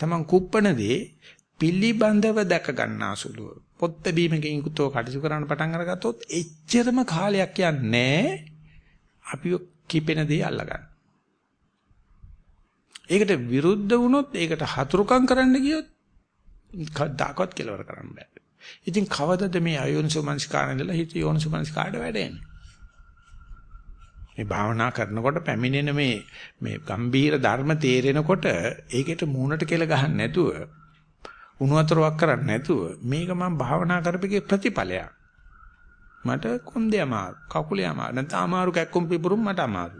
තමන් කුප්පණ දේ පිළිබඳව දැක ගන්නාසුලුව. පොත් බැීමකින් යුක්තව කටයුතු කරන්න පටන් අරගත්තොත් එච්චරම කාලයක් යන්නේ අපිව කිපෙන දේ අල්ලගන්න. ඒකට විරුද්ධ වුණොත් ඒකට හතුරුකම් කරන්න ගියොත් කවදාකවත් කෙලවර කරන්න බෑ. ඉතින් කවදද මේ අයෝනිසෝ මනස්කාරය ඉඳලා හිත යෝනිසෝ මනස්කාරයට වැඩෙන්නේ? මේ භාවනා කරනකොට පැමිණෙන මේ මේ ගම්බීර ධර්ම තේරෙනකොට ඒකට මූණට කෙල ගහන්න නැතුව උණු වතුරක් කරන්නේ නැතුව මේක මම භාවනා කරපෙකේ ප්‍රතිඵලයක්. මට කොන්දේ අමාරු, කකුලේ අමාරු, නැත්නම් අමාරු කැක්කුම් පිපුරුම් මට අමාරු.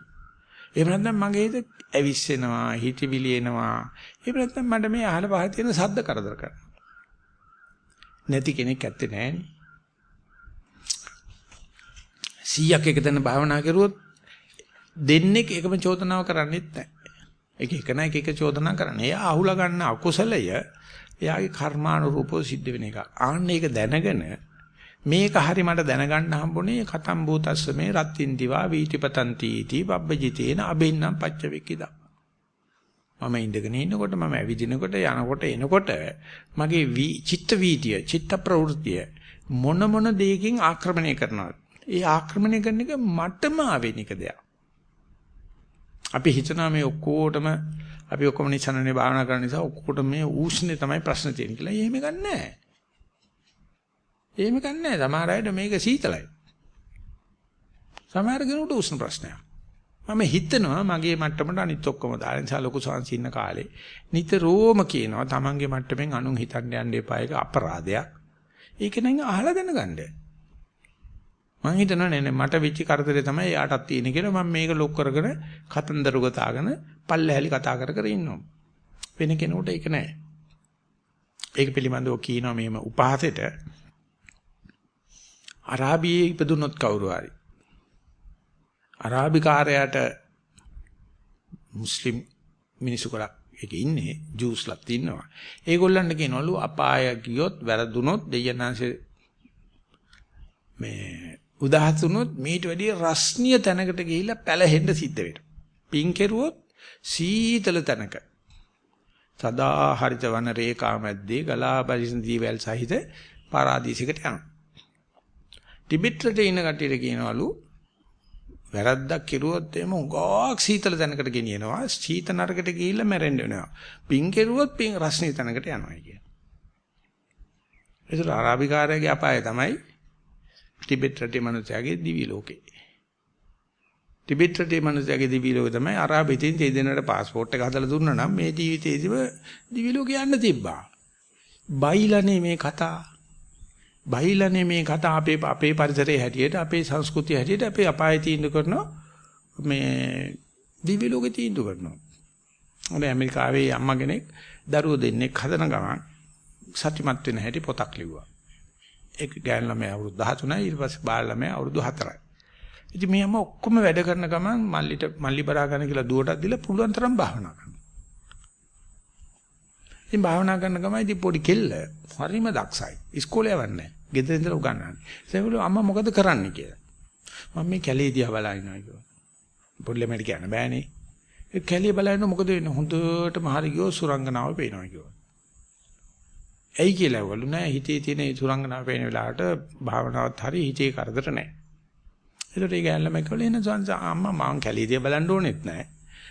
එහෙම නැත්නම් මගේ හිත ඇවිස්සෙනවා, හිතවිලි එනවා. එහෙම නැත්නම් මට මේ අහල පහල තියෙන සද්ද කරදර කරනවා. නැති කෙනෙක් ඇත්තේ නෑනේ. 100ක් එක තැන භාවනා කරුවොත් දෙන්නේ එකම චෝදනාව කරන්නේත් නැහැ. ඒක එක නැක එක චෝදනා කරන්නේ. එයා අහුලා ගන්න අකුසලය එයාගේ කර්මානුරූපව සිද්ධ වෙන එක. ආන්න ඒක දැනගෙන මේක හරි මට දැනගන්න හම්බුනේ කතම් භූතස්ස මේ රත්ත්‍ින් දිවා වීතිපතන්ති इति බබ්බජිතේන අබින්නම් පච්චවෙක්කිදා මම ඉඳගෙන ඉන්නකොට මම ඇවිදිනකොට යනකොට එනකොට මගේ චිත්ත වීතිය චිත්ත ප්‍රවෘත්තිය මොන මොන දෙයකින් ආක්‍රමණය කරනවද ඒ ආක්‍රමණය කරන එක මටම ආවෙනික දෙයක් අපි හිතනවා මේ ඔක්කොටම අපි ඔක්කොම නිසනනේ භාවනා කරන නිසා ඔක්කොටම මේ ඌෂ්ණේ තමයි ප්‍රශ්න තියෙන්නේ කියලා. එහෙම ගන්නෑ. එහෙම ගන්නෑ. සමහර අයට මේක සීතලයි. සමහර කෙනෙකුට උෂ්ණ ප්‍රශ්නයක්. මම හිතනවා මගේ මට්ටමට අනිත් ඔක්කොම දාලා නිසා ලොකු සංසින්න කාලේ නිතරම කියනවා Tamange මට්ටමින් අනුන් හිතන්න යන්න එපා ඒක අපරාධයක්. ඒක නම් අහලා දැනගන්න. මං හිතනවා නේ නේ මට වෙච්ච කරදරේ තමයි යාටත් තියෙන්නේ කියලා මම මේක ලොක් කරගෙන කතන්දර ගතාගෙන පල්ලැහැලි කතා කර කර ඉන්නවා. වෙන කෙනෙකුට ඒක නෑ. ඒක පිළිබඳව කියනවා මෙහෙම උපහාසෙට අරාබියේ ඉපදුනොත් කවුරු හරි අරාබිකාරයාට මුස්ලිම් මිනිසු කරක් ඒක ඉන්නේ ජූස්ලත් ඉන්නවා. ඒගොල්ලන්ට කියනවලු අපාය ගියොත් වැරදුනොත් දෙයයන්ාංශේ මේ උදාහතුනොත් මීට වැඩිය රස්නිය තැනකට ගිහිල්ලා පැලහෙන්න සිද්ධ වෙනවා. පින් කෙරුවොත් සීතල තැනක සදා හරිත වන රේඛා මැද්දේ ගලා බරිසන දීවැල් සහිත පාරාදීසයකට යනවා. ටිබෙට් රටේ ඉන්න කට්ටියට කියනවලු වැරද්දක් කෙරුවොත් එම උගාක් සීතල තැනකට ගෙනියනවා. සීත නරකට ගිහිල්ලා මැරෙන්න වෙනවා. පින් කෙරුවොත් පින් රස්නී තැනකට යනවා කියන. ඒතර අරාබිකාරයාගේ අපාය තමයි ටිබෙට් රටේ මිනිස්යාගේ දිවි ලෝකේ. ටිබෙට් රටේ මිනිස්යාගේ දිවි ලෝකේ තමයි අරාබිතින් තේදෙනට પાස්පෝර්ට් එක හදලා දුන්නා නම් මේ ජීවිතේදීම දිවි ලෝකේ යන්න තිබ්බා. බයිලානේ මේ කතා. බයිලානේ මේ කතා අපේ අපේ පරිසරයේ හැටියට අපේ සංස්කෘතිය හැටියට අපේ අපාය තීන්දුව කරනවා මේ දිවි ලෝකේ තීන්දුව කරනවා. අනේ ඇමරිකාවේ අම්මා කෙනෙක් දරුවෝ දෙන්නෙක් හදන ගමන් සත්‍යමත් වෙන හැටි පොතක් ලිව්වා. ඒක ගෑන් ළමයා අවුරුදු 13යි ඊට පස්සේ බාල ළමයා අවුරුදු 4යි. ඉතින් මේ අම්මා ඔක්කොම වැඩ කරන ගමන් මල්ලිට මල්ලි බරා ගන්න කියලා දුවටත් දීලා පුළුවන් තරම් භාවනා කරනවා. ඉතින් භාවනා කරන ගමන් ඉතින් පොඩි කෙල්ල හරිම දක්ෂයි. ඉස්කෝලේ යවන්නේ නැහැ. ගෙදර ඉඳලා උගන්වන්නේ. ඒසෙවලු අම්මා මොකද කරන්නේ කියලා. මම මේ කැලේ දිහා බලා ඉනවා කිව්වා. පොඩි ළමයට කියන්න බෑනේ. ඒ කැලේ බලන මොකද වෙන්නේ? හොඳටම හරි ගියෝ සුරංගනාව පේනවා කිව්වා. ඇයි කියලා වළු නෑ හිතේ තියෙන සුරංගනාව පේන වෙලාවට භාවනාවත් හරි හිතේ කරදර නෑ. ඒකට ඒ ගෑල්ලම කිව්වල එන සංස අම්මා මං කැලේ දිහා බලන්න ඕනෙත් නෑ.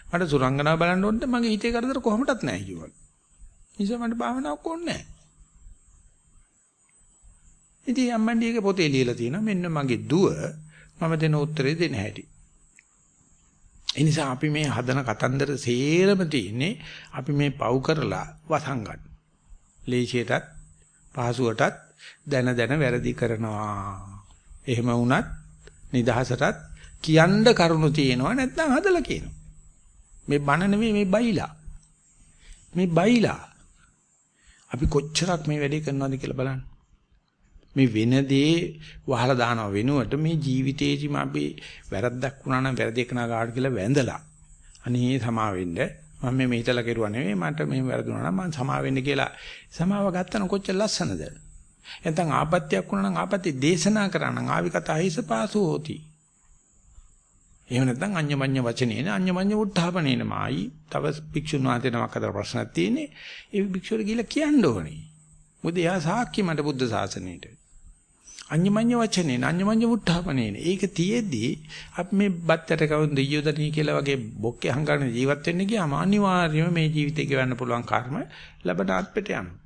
මට සුරංගනාව බලන්න ඕනෙත් මගේ හිතේ කරදර කොහොමදත් නෑ කිව්වා. නිසා මට භාවනාවක් ඕනේ නෑ. ඉතින් අම්මන්ඩියගේ පොතේ ලියලා තියෙනවා මෙන්න මගේ දුව මම දෙන උත්තරේ දෙන හැටි. ඒ නිසා අපි මේ හදන කතන්දර සේරම තියෙන්නේ අපි මේ පව් කරලා වසංගන්න. ලේසියටත් පහසුවටත් දැන දැන වැරදි කරනවා. එහෙම වුණත් නිදහසටත් කියන්න කරුණු තියෙනවා නැත්නම් හදලා කියනවා. මේ බන නෙමෙයි මේ බයිලා. මේ බයිලා. අපි කොච්චරක් මේ වැඩේ කරනවද කියලා බලන්න. මේ වෙන දේ වහලා දානව වෙනුවට මේ ජීවිතේදිම අපි වැරද්දක් වුණා නම් වැරදි එකනා ගාඩ කියලා වැඳලා. අනේ සමා වෙන්න. මම මේ හිතලා කෙරුවා නෙවෙයි මට මෙහෙම වැරදුනා නම් මම සමා වෙන්න කියලා. සමාව ගත්තා නම් කොච්චර ලස්සනද? නැත්නම් ආපත්‍යක් වුණා නම් ආපත්‍ය දේශනා කරා නම් ආවි කතා හිස පාසු හොති. එහෙම නැත්නම් අඤ්ඤමඤ්ඤ වචනේන අඤ්ඤමඤ්ඤ උත්ථාපනේන මායි තව භික්ෂුන් වහන්සේ නමක් අතර ප්‍රශ්නක් තියෙන්නේ ඒ භික්ෂුවර ගිහිල්ලා කියන්න ඕනේ මොකද එයා සාක්ෂි මට බුද්ධ ශාසනයට අඤ්ඤමඤ්ඤ වචනේ අඤ්ඤමඤ්ඤ උත්ථාපනේන. ඒක තියේදී අපි මේ බත්තට කවුන් දෙයියොදණී කියලා වගේ බොක්කේ හංගන ජීවත් වෙන්න ගියාම අනිවාර්යයෙන්ම මේ ජීවිතේ ගෙවන්න පුළුවන් කර්ම ලැබන ආත්මෙට යනවා.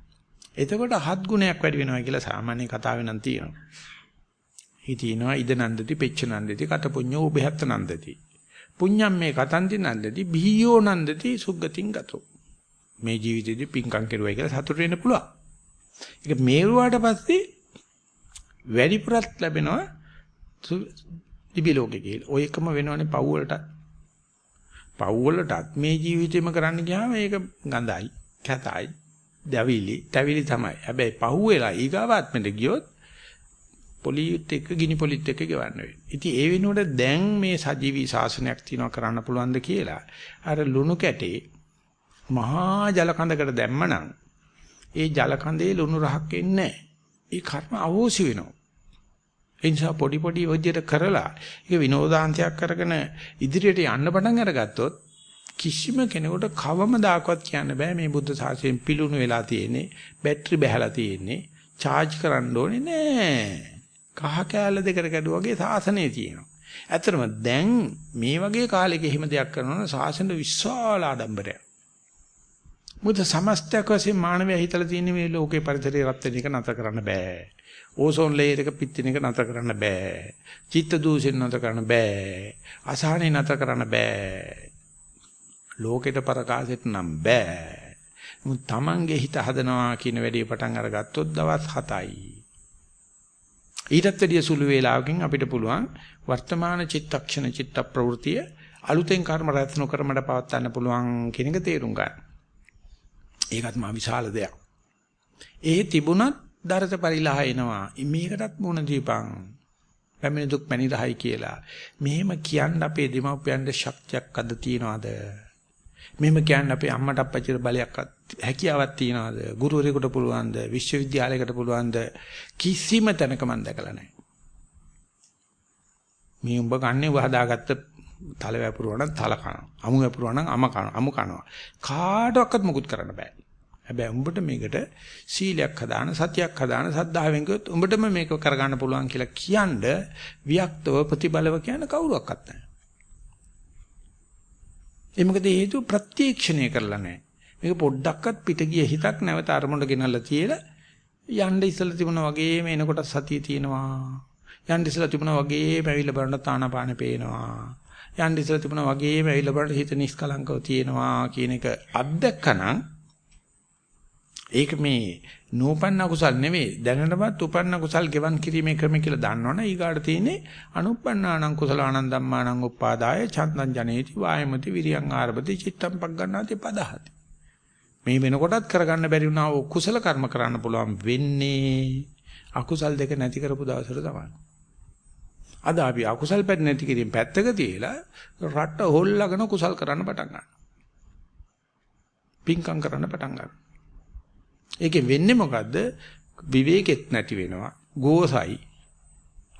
එතකොට හත් ගුණයක් වැඩි වෙනවා කියලා සාමාන්‍ය කතාවේ නම් තියෙනවා. හිතීනවා ඉද නන්දති පෙච්ච නන්දති කට පුඤ්ඤෝ උභයත් නන්දති. පුඤ්ඤම් මේ කතන්ති නන්දති බිහියෝ නන්දති සුග්ගතින් ගතෝ. මේ ජීවිතේදී පිංකම් කෙරුවයි කියලා සතුට වෙන්න පුළුවන්. ඒක මේරුවාට පස්සේ වැඩිපුරත් ලැබෙනවා දිවි ලෝකේ කියලා. ඔය එකම වෙනවනේ පව් වලට. පව් වලටත් මේ ජීවිතේම කරන්න ගියාම ඒක ගඳයි, කැතයි, දවිලි, තැවිලි තමයි. හැබැයි පව් වෙලා ඊගාවාත්මෙට ගියොත් පොලියුත් එක්ක ගිනි පොලිත් එක්ක ගෙවන්න වෙනවා. ඉතින් ඒ වෙනුවට දැන් මේ සජීවී ශාසනයක් තියනවා කරන්න පුළුවන්ද කියලා අර ලුණු කැටේ මහා ජල කඳකට දැම්මනම් ඒ ජල කඳේ ලුණු රහක් එන්නේ නැහැ. ඒ කර්ම අවෝසි වෙනවා. ඒ නිසා පොඩි පොඩි විදියට කරලා ඒක විනෝදාන්තයක් කරගෙන ඉදිරියට යන්න පටන් අරගත්තොත් කිසිම කෙනෙකුට කවමදාකවත් කියන්න බෑ මේ බුද්ධ ශාසනයෙන් පිලුණු වෙලා තියෙන්නේ බැටරි බහැලා තියෙන්නේ charge කරන්න ඕනේ නෑ කහ කෑල්ල දෙකට කැඩුවාගේ ශාසනය තියෙනවා ඇත්තටම දැන් මේ වගේ කාලෙක එහෙම දෙයක් කරනවා නම් ශාසන විශාල ආඩම්බරයක් මොකද සමස්තයක් වශයෙන් මානවය හිතලා තියෙන මේ ලෝකේ පරිසරය රත් වෙන එක නැතර කරන්න බෑ. ඕසෝන් ලේයර් එක පිටින එක නැතර කරන්න බෑ. චිත්ත දූෂණ නැතර කරන්න බෑ. අසහනෙ නැතර කරන්න බෑ. ලෝකෙට ප්‍රකාශෙත් නම් බෑ. මුත් Tamange හිත හදනවා කියන වැඩේ පටන් අරගත්තොත් දවස් 7යි. ඊටත් වැඩිය සුළු වේලාවකින් අපිට පුළුවන් වර්තමාන චිත්තක්ෂණ චිත්ත ප්‍රවෘතිය අලුතෙන් කර්ම රැස් නොකර මඩ පවත්වන්න පුළුවන් කියන එක තේරුම් ගන්න. ඒකත් මා විශාල දෙයක්. ඒ තිබුණත් දරත පරිලහ එනවා. මේකටත් මුණ දීපං. පැමිණි දුක් පැනිරහයි කියලා. මෙහෙම කියන්න අපේ දෙමව්පියන්ට ශක්තියක් අද තියනවාද? මෙහෙම කියන්න අපේ අම්මට අප්පච්චිට බලයක් හැකියාවක් තියනවාද? ගුරුවරයෙකුට පුළුවන්ද? විශ්වවිද්‍යාලයකට පුළුවන්ද? කිසිම තැනක මම දැකලා නැහැ. මේ උඹ ගන්නේ උඹ හදාගත්ත තල වැපුරුවා නම් තල කනවා. අමු වැපුරුවා නම් අම කනවා. අමු කනවා. කාටවත් මොකුත් කරන්න බෑ. හැබැයි උඹට මේකට සීලයක් හදාන සතියක් හදාන සද්ධාවෙන් කිව්වොත් උඹටම මේක කරගන්න පුළුවන් කියලා කියන්න වික්තව ප්‍රතිබලව කියන කවුරුවක්වත් නැහැ. ඒ මොකද හේතුව ප්‍රත්‍යක්ෂණය කරලා නැහැ. මේක පොඩ්ඩක්වත් පිට ගිය හිතක් නැවත අරමුණට ගෙනල්ලා තියලා යන්න ඉස්සලා තිබුණා වගේම එනකොට සතිය තියෙනවා. යන්න ඉස්සලා තිබුණා වගේම ඇවිල්ලා බලන තානාපාන පේනවා. යන්න ඉස්සලා තිබුණා වගේම ඇවිල්ලා බලන හිත නිස්කලංකව තියෙනවා කියන එක අත්දැකනනම් ඒක මේ නූපන්න කුසල් නෙවෙයි. දැනටමත් උපන්න කුසල් ගෙවන් කිරීමේ ක්‍රම කියලා දන්නවනේ ඊගාට තියෙන්නේ අනුප්පන්නානං කුසලානං ධම්මානං උපාදාය චන්දං ජනේති වායමති විරියං ආරභති චිත්තං පග්ගණ්ණාති පදහති. මේ වෙනකොටත් කරගන්න බැරි වුණා කුසල කර්ම කරන්න පුළුවන් වෙන්නේ අකුසල් දෙක නැති කරපු දවසට තමයි. අද අපි අකුසල් පැත් නැති කිරීම පැත්තක තියලා රට හොල්ලාගෙන කුසල් කරන්න පටන් ගන්නවා. පිංකම් කරන්න පටන් ගන්නවා. ඒකෙන් වෙන්නේ මොකද්ද? විවේකෙත් නැති වෙනවා. ගෝසයි.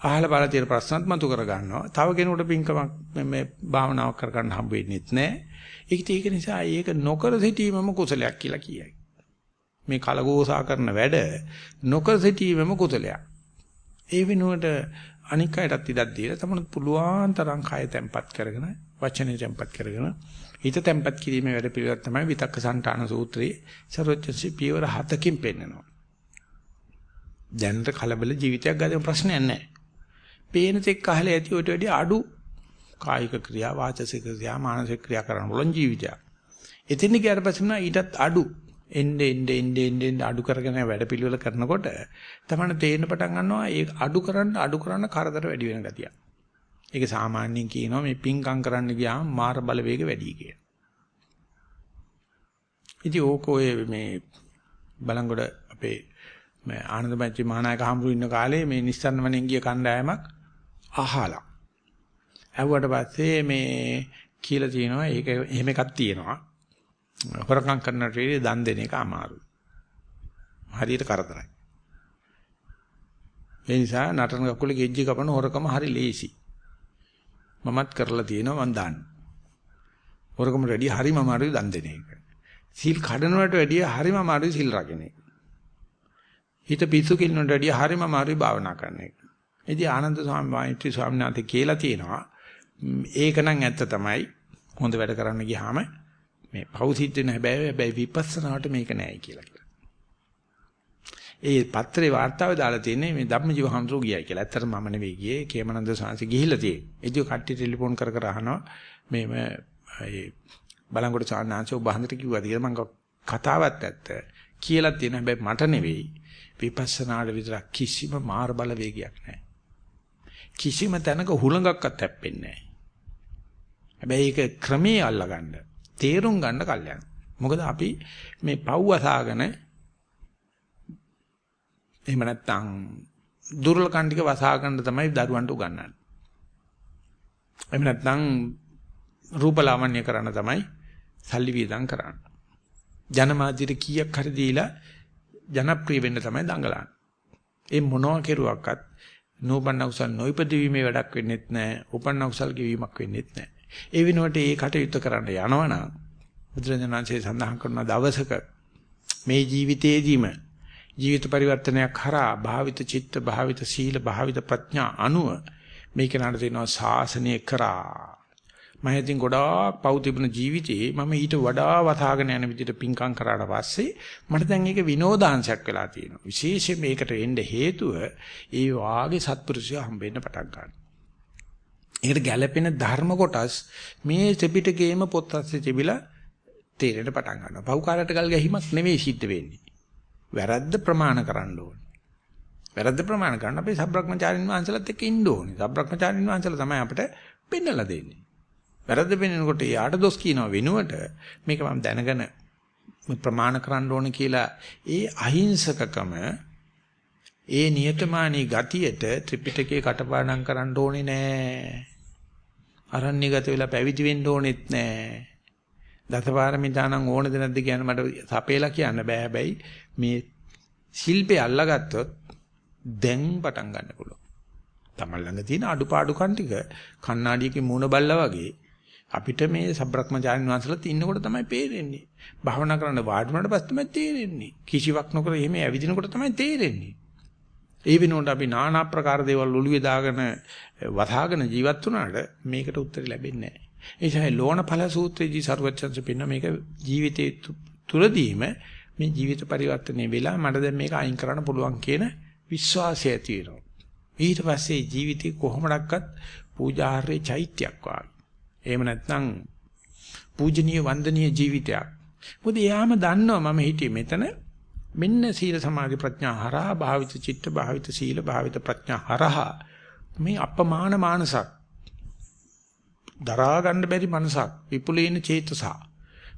අහල බල තියෙන ප්‍රශ්නත් මතු කර ගන්නවා. තව කෙනෙකුට පින්කමක් මේ භාවනාවක් කර ගන්න හම්බ වෙන්නේත් නැහැ. ඒක ඒක නිසා ඒක නොකර සිටීමම කුසලයක් කියලා කියයි. මේ කලගෝසා කරන වැඩ නොකර සිටීමම කුසලයක්. ඒ වෙනුවට අනික් අයටත් ඉඩක් දීලා තමයි පුළුවන් තරම් කය තැම්පත් කරගෙන වචනේ තැම්පත් කරගෙන හිත තැම්පත් කිරීමේ වැඩ පිළිවෙලක් තමයි විතක්ක සංඨාන සූත්‍රයේ සර්වඥසි පියවර හතකින් පෙන්නනවා. දැනට කලබල ජීවිතයක් ගත ප්‍රශ්නයක් නැහැ. පේන තෙක් අහලා ඇති ඔයට වැඩි අඩු කායික ක්‍රියා වාචසික ක්‍රියා මානසික ක්‍රියා කරන බලන් ජීවිතයක්. එතින් ගියාට පස්සේ ඊටත් අඩු එnde ende ende ende අඩු කරගෙන වැඩ පිළිවෙල කරනකොට තමයි තේරෙන පටන් ගන්නවා ඒ අඩු කරන්න අඩු කරන්න කරදර වැඩි වෙන ගතියක්. ඒක සාමාන්‍යයෙන් කියනවා මේ පිංකම් කරන්න ගියාම මාර බලවේග වැඩි කියලා. ඉතින් ඕක ඔය මේ බලංගොඩ අපේ මේ ආනන්ද මැච්චි මහානායක හම්බු ඉන්න කාලේ මේ නිස්සන්න වනෙන් ගිය කණ්ඩායමක් අහලා. ඇහුවට පස්සේ මේ කියලා තියෙනවා ඒක එහෙම එකක් තියෙනවා. හොරකම් කරනට වඩා දන් දෙන එක අමාරුයි. හරියට කරදරයි. ඒ නිසා නටන කකුලේ ගෙජ්ජි කපන හොරකම හරි ලේසි. මමත් කරලා තියෙනවා මං දාන්න. හොරකම රෙඩි හරිම අමාරුයි දන් දෙන එක. සීල් කඩනවට වැඩිය හරිම අමාරුයි සීල් රකින්න එක. හිත පිස්සු කින්නට වැඩිය හරිම අමාරුයි භාවනා කරන එක. ඉතින් ආනන්ද ස්වාමීන් ස්වාමීන් වහන්සේ කියලා තියෙනවා ඒක නම් ඇත්ත තමයි හොඳ වැඩ කරන්න ගියාම මේ පෞසිද්ධ වෙන හැබැයි හැබැයි විපස්සනාවට මේක නෑයි කියලා කියලා. ඒ පත්‍රේ වාර්තාවේ දාලා තියෙන්නේ මේ ධම්මජීව හඳුරු ගියයි කියලා. ඇත්තට මම නෙවෙයි ගියේ. කේමනන්ද සාංශි ගිහිල්ලා තියෙන්නේ. ඉතින් කට්ටිය ටෙලිෆෝන් කර කර අහනවා මේ මේ බලංගොඩ සාන්නාංශෝ බහන්දට කිව්වාද කියලා මම කතාවත් ඇත්ත කියලා තියෙන හැබැයි මට නෙවෙයි. විපස්සනාට විතර කිසිම මාර බල වේගයක් නැහැ. කිසිම තැනක හුලඟක්වත් හැප්පෙන්නේ නැහැ. හැබැයි ඒක ක්‍රමයේ අල්ලගන්න තේරුම් ගන්න කල්යන. මොකද අපි මේ පව් අසාගෙන එහෙම නැත්නම් දුර්වල කණ්ඩික වසා ගන්න තමයි දරුවන්ට උගන්වන්නේ. එහෙම නැත්නම් රූපලාවන්‍ය කරන්න තමයි සල්ලි වියදම් කරන්නේ. ජනමාධ්‍යට කීයක් හරි දීලා ජනප්‍රිය වෙන්න තමයි දඟලන්නේ. ඒ මොනවා කෙරුවක්වත් නෝබන්න උසල් නොයිපදවීමේ වැඩක් වෙන්නෙත් නැහැ. උපන්න උසල් ගෙවීමක් වෙන්නෙත් නැහැ. ඒ වෙනුවට ඒ කටයුත්ත කරන්න යනවනම් බුදුරජාණන්සේ සඳහන් කරන දවසක මේ ජීවිතේදීම ජීවිත පරිවර්තනයක් කරා භාවිත චිත්ත භාවිත සීල භාවිත ප්‍රඥා අනුව මේක නඩ දෙනවා ශාසනය කරා මම ඉතින් ගොඩාක් පව් තිබුණ ජීවිතේ මම ඊට වඩා වතාගෙන යන විදිහට පිංකම් කරාට පස්සේ මට දැන් ඒක විනෝදාංශයක් වෙලා තියෙනවා. විශේෂයෙන් මේකට එන්න හේතුව ඒ වාගේ සත්පුරුෂය හම්බෙන්න පටන් ගන්නවා. ඒකට ගැළපෙන ධර්ම කොටස් මේ ත්‍රිපිටකයේම පොත් අස්සේ තිබිලා තේරෙන්න පටන් ගන්නවා. පව්කාරයට ගල් ගැහිමක් නෙවෙයි සිද්ධ වෙන්නේ. වැරද්ද ප්‍රමාණ කරන්න ඕනේ. වැරද්ද ප්‍රමාණ කරන්න අපි සබ්‍රක්‍මචාරින් වහන්සේලාත් එක්ක ඉන්න ඕනේ. සබ්‍රක්‍මචාරින් වහන්සේලා තමයි අපිට පෙන්නලා දෙන්නේ. වැරද්ද පෙන්නනකොට යාට දොස් කියනවා වෙනුවට මේක මම දැනගෙන ප්‍රමාණ කරන්න ඕනේ කියලා ඒ අහිංසකකම ඒ නියතමානී ගතියට ත්‍රිපිටකේ කටපාඩම් කරන්න ඕනේ නෑ. අරණ්‍යගත වෙලා පැවිදි වෙන්න ඕනෙත් නෑ. දසපාරමිතානම් ඕනද නැද්ද කියන මට සපේලා කියන්න බෑ. හැබැයි මේ ශිල්පේ අල්ලගත්තොත් දැන් පටන් ගන්න පුළුවන්. තමන් ළඟ තියෙන අඩුපාඩුකම් ටික කණ්ණාඩියකින් මූණ බල්ලා වගේ අපිට මේ සබ්‍රක්‍මචාරින් වහන්සේලාත් ඉන්නකොට තමයි පේරෙන්නේ. භාවනා කරන්න වාඩි වුණාට පස්සේ තමයි තේරෙන්නේ. කිසිවක් නොකර එහෙම ඇවිදිනකොට තමයි තේරෙන්නේ. ඒ වෙනුවට අපි নানা ආකාර දේවල් ඔළුවේ දාගෙන වතාගෙන ජීවත් වුණාට මේකට උත්තර ලැබෙන්නේ නැහැ. ඒ නිසා ලෝණඵල සූත්‍රයේදී සරුවච්චන්ස පින්න මේක ජීවිතේ තුලදීම මේ ජීවිත පරිවර්තනය වෙලා මට දැන් මේක අයින් කරන්න පුළුවන් කියන විශ්වාසය ඇති වෙනවා. ඊට පස්සේ ජීවිතේ කොහොමඩක්වත් පූජාහාරයේ චෛත්‍යයක් වාගේ. එහෙම නැත්නම් පූජනීය වන්දනීය ජීවිතයක්. මොකද එයාම දන්නවා මම හිටියේ මෙතන මෙන්න සීල සමාධි ප්‍රඥා හරහා භාවිත චිත්ත භාවිත සීල භාවිත ප්‍රඥා හරහා මේ අපමාන මානසක් දරා ගන්න බැරි මනසක් විපුලේන චේතසක්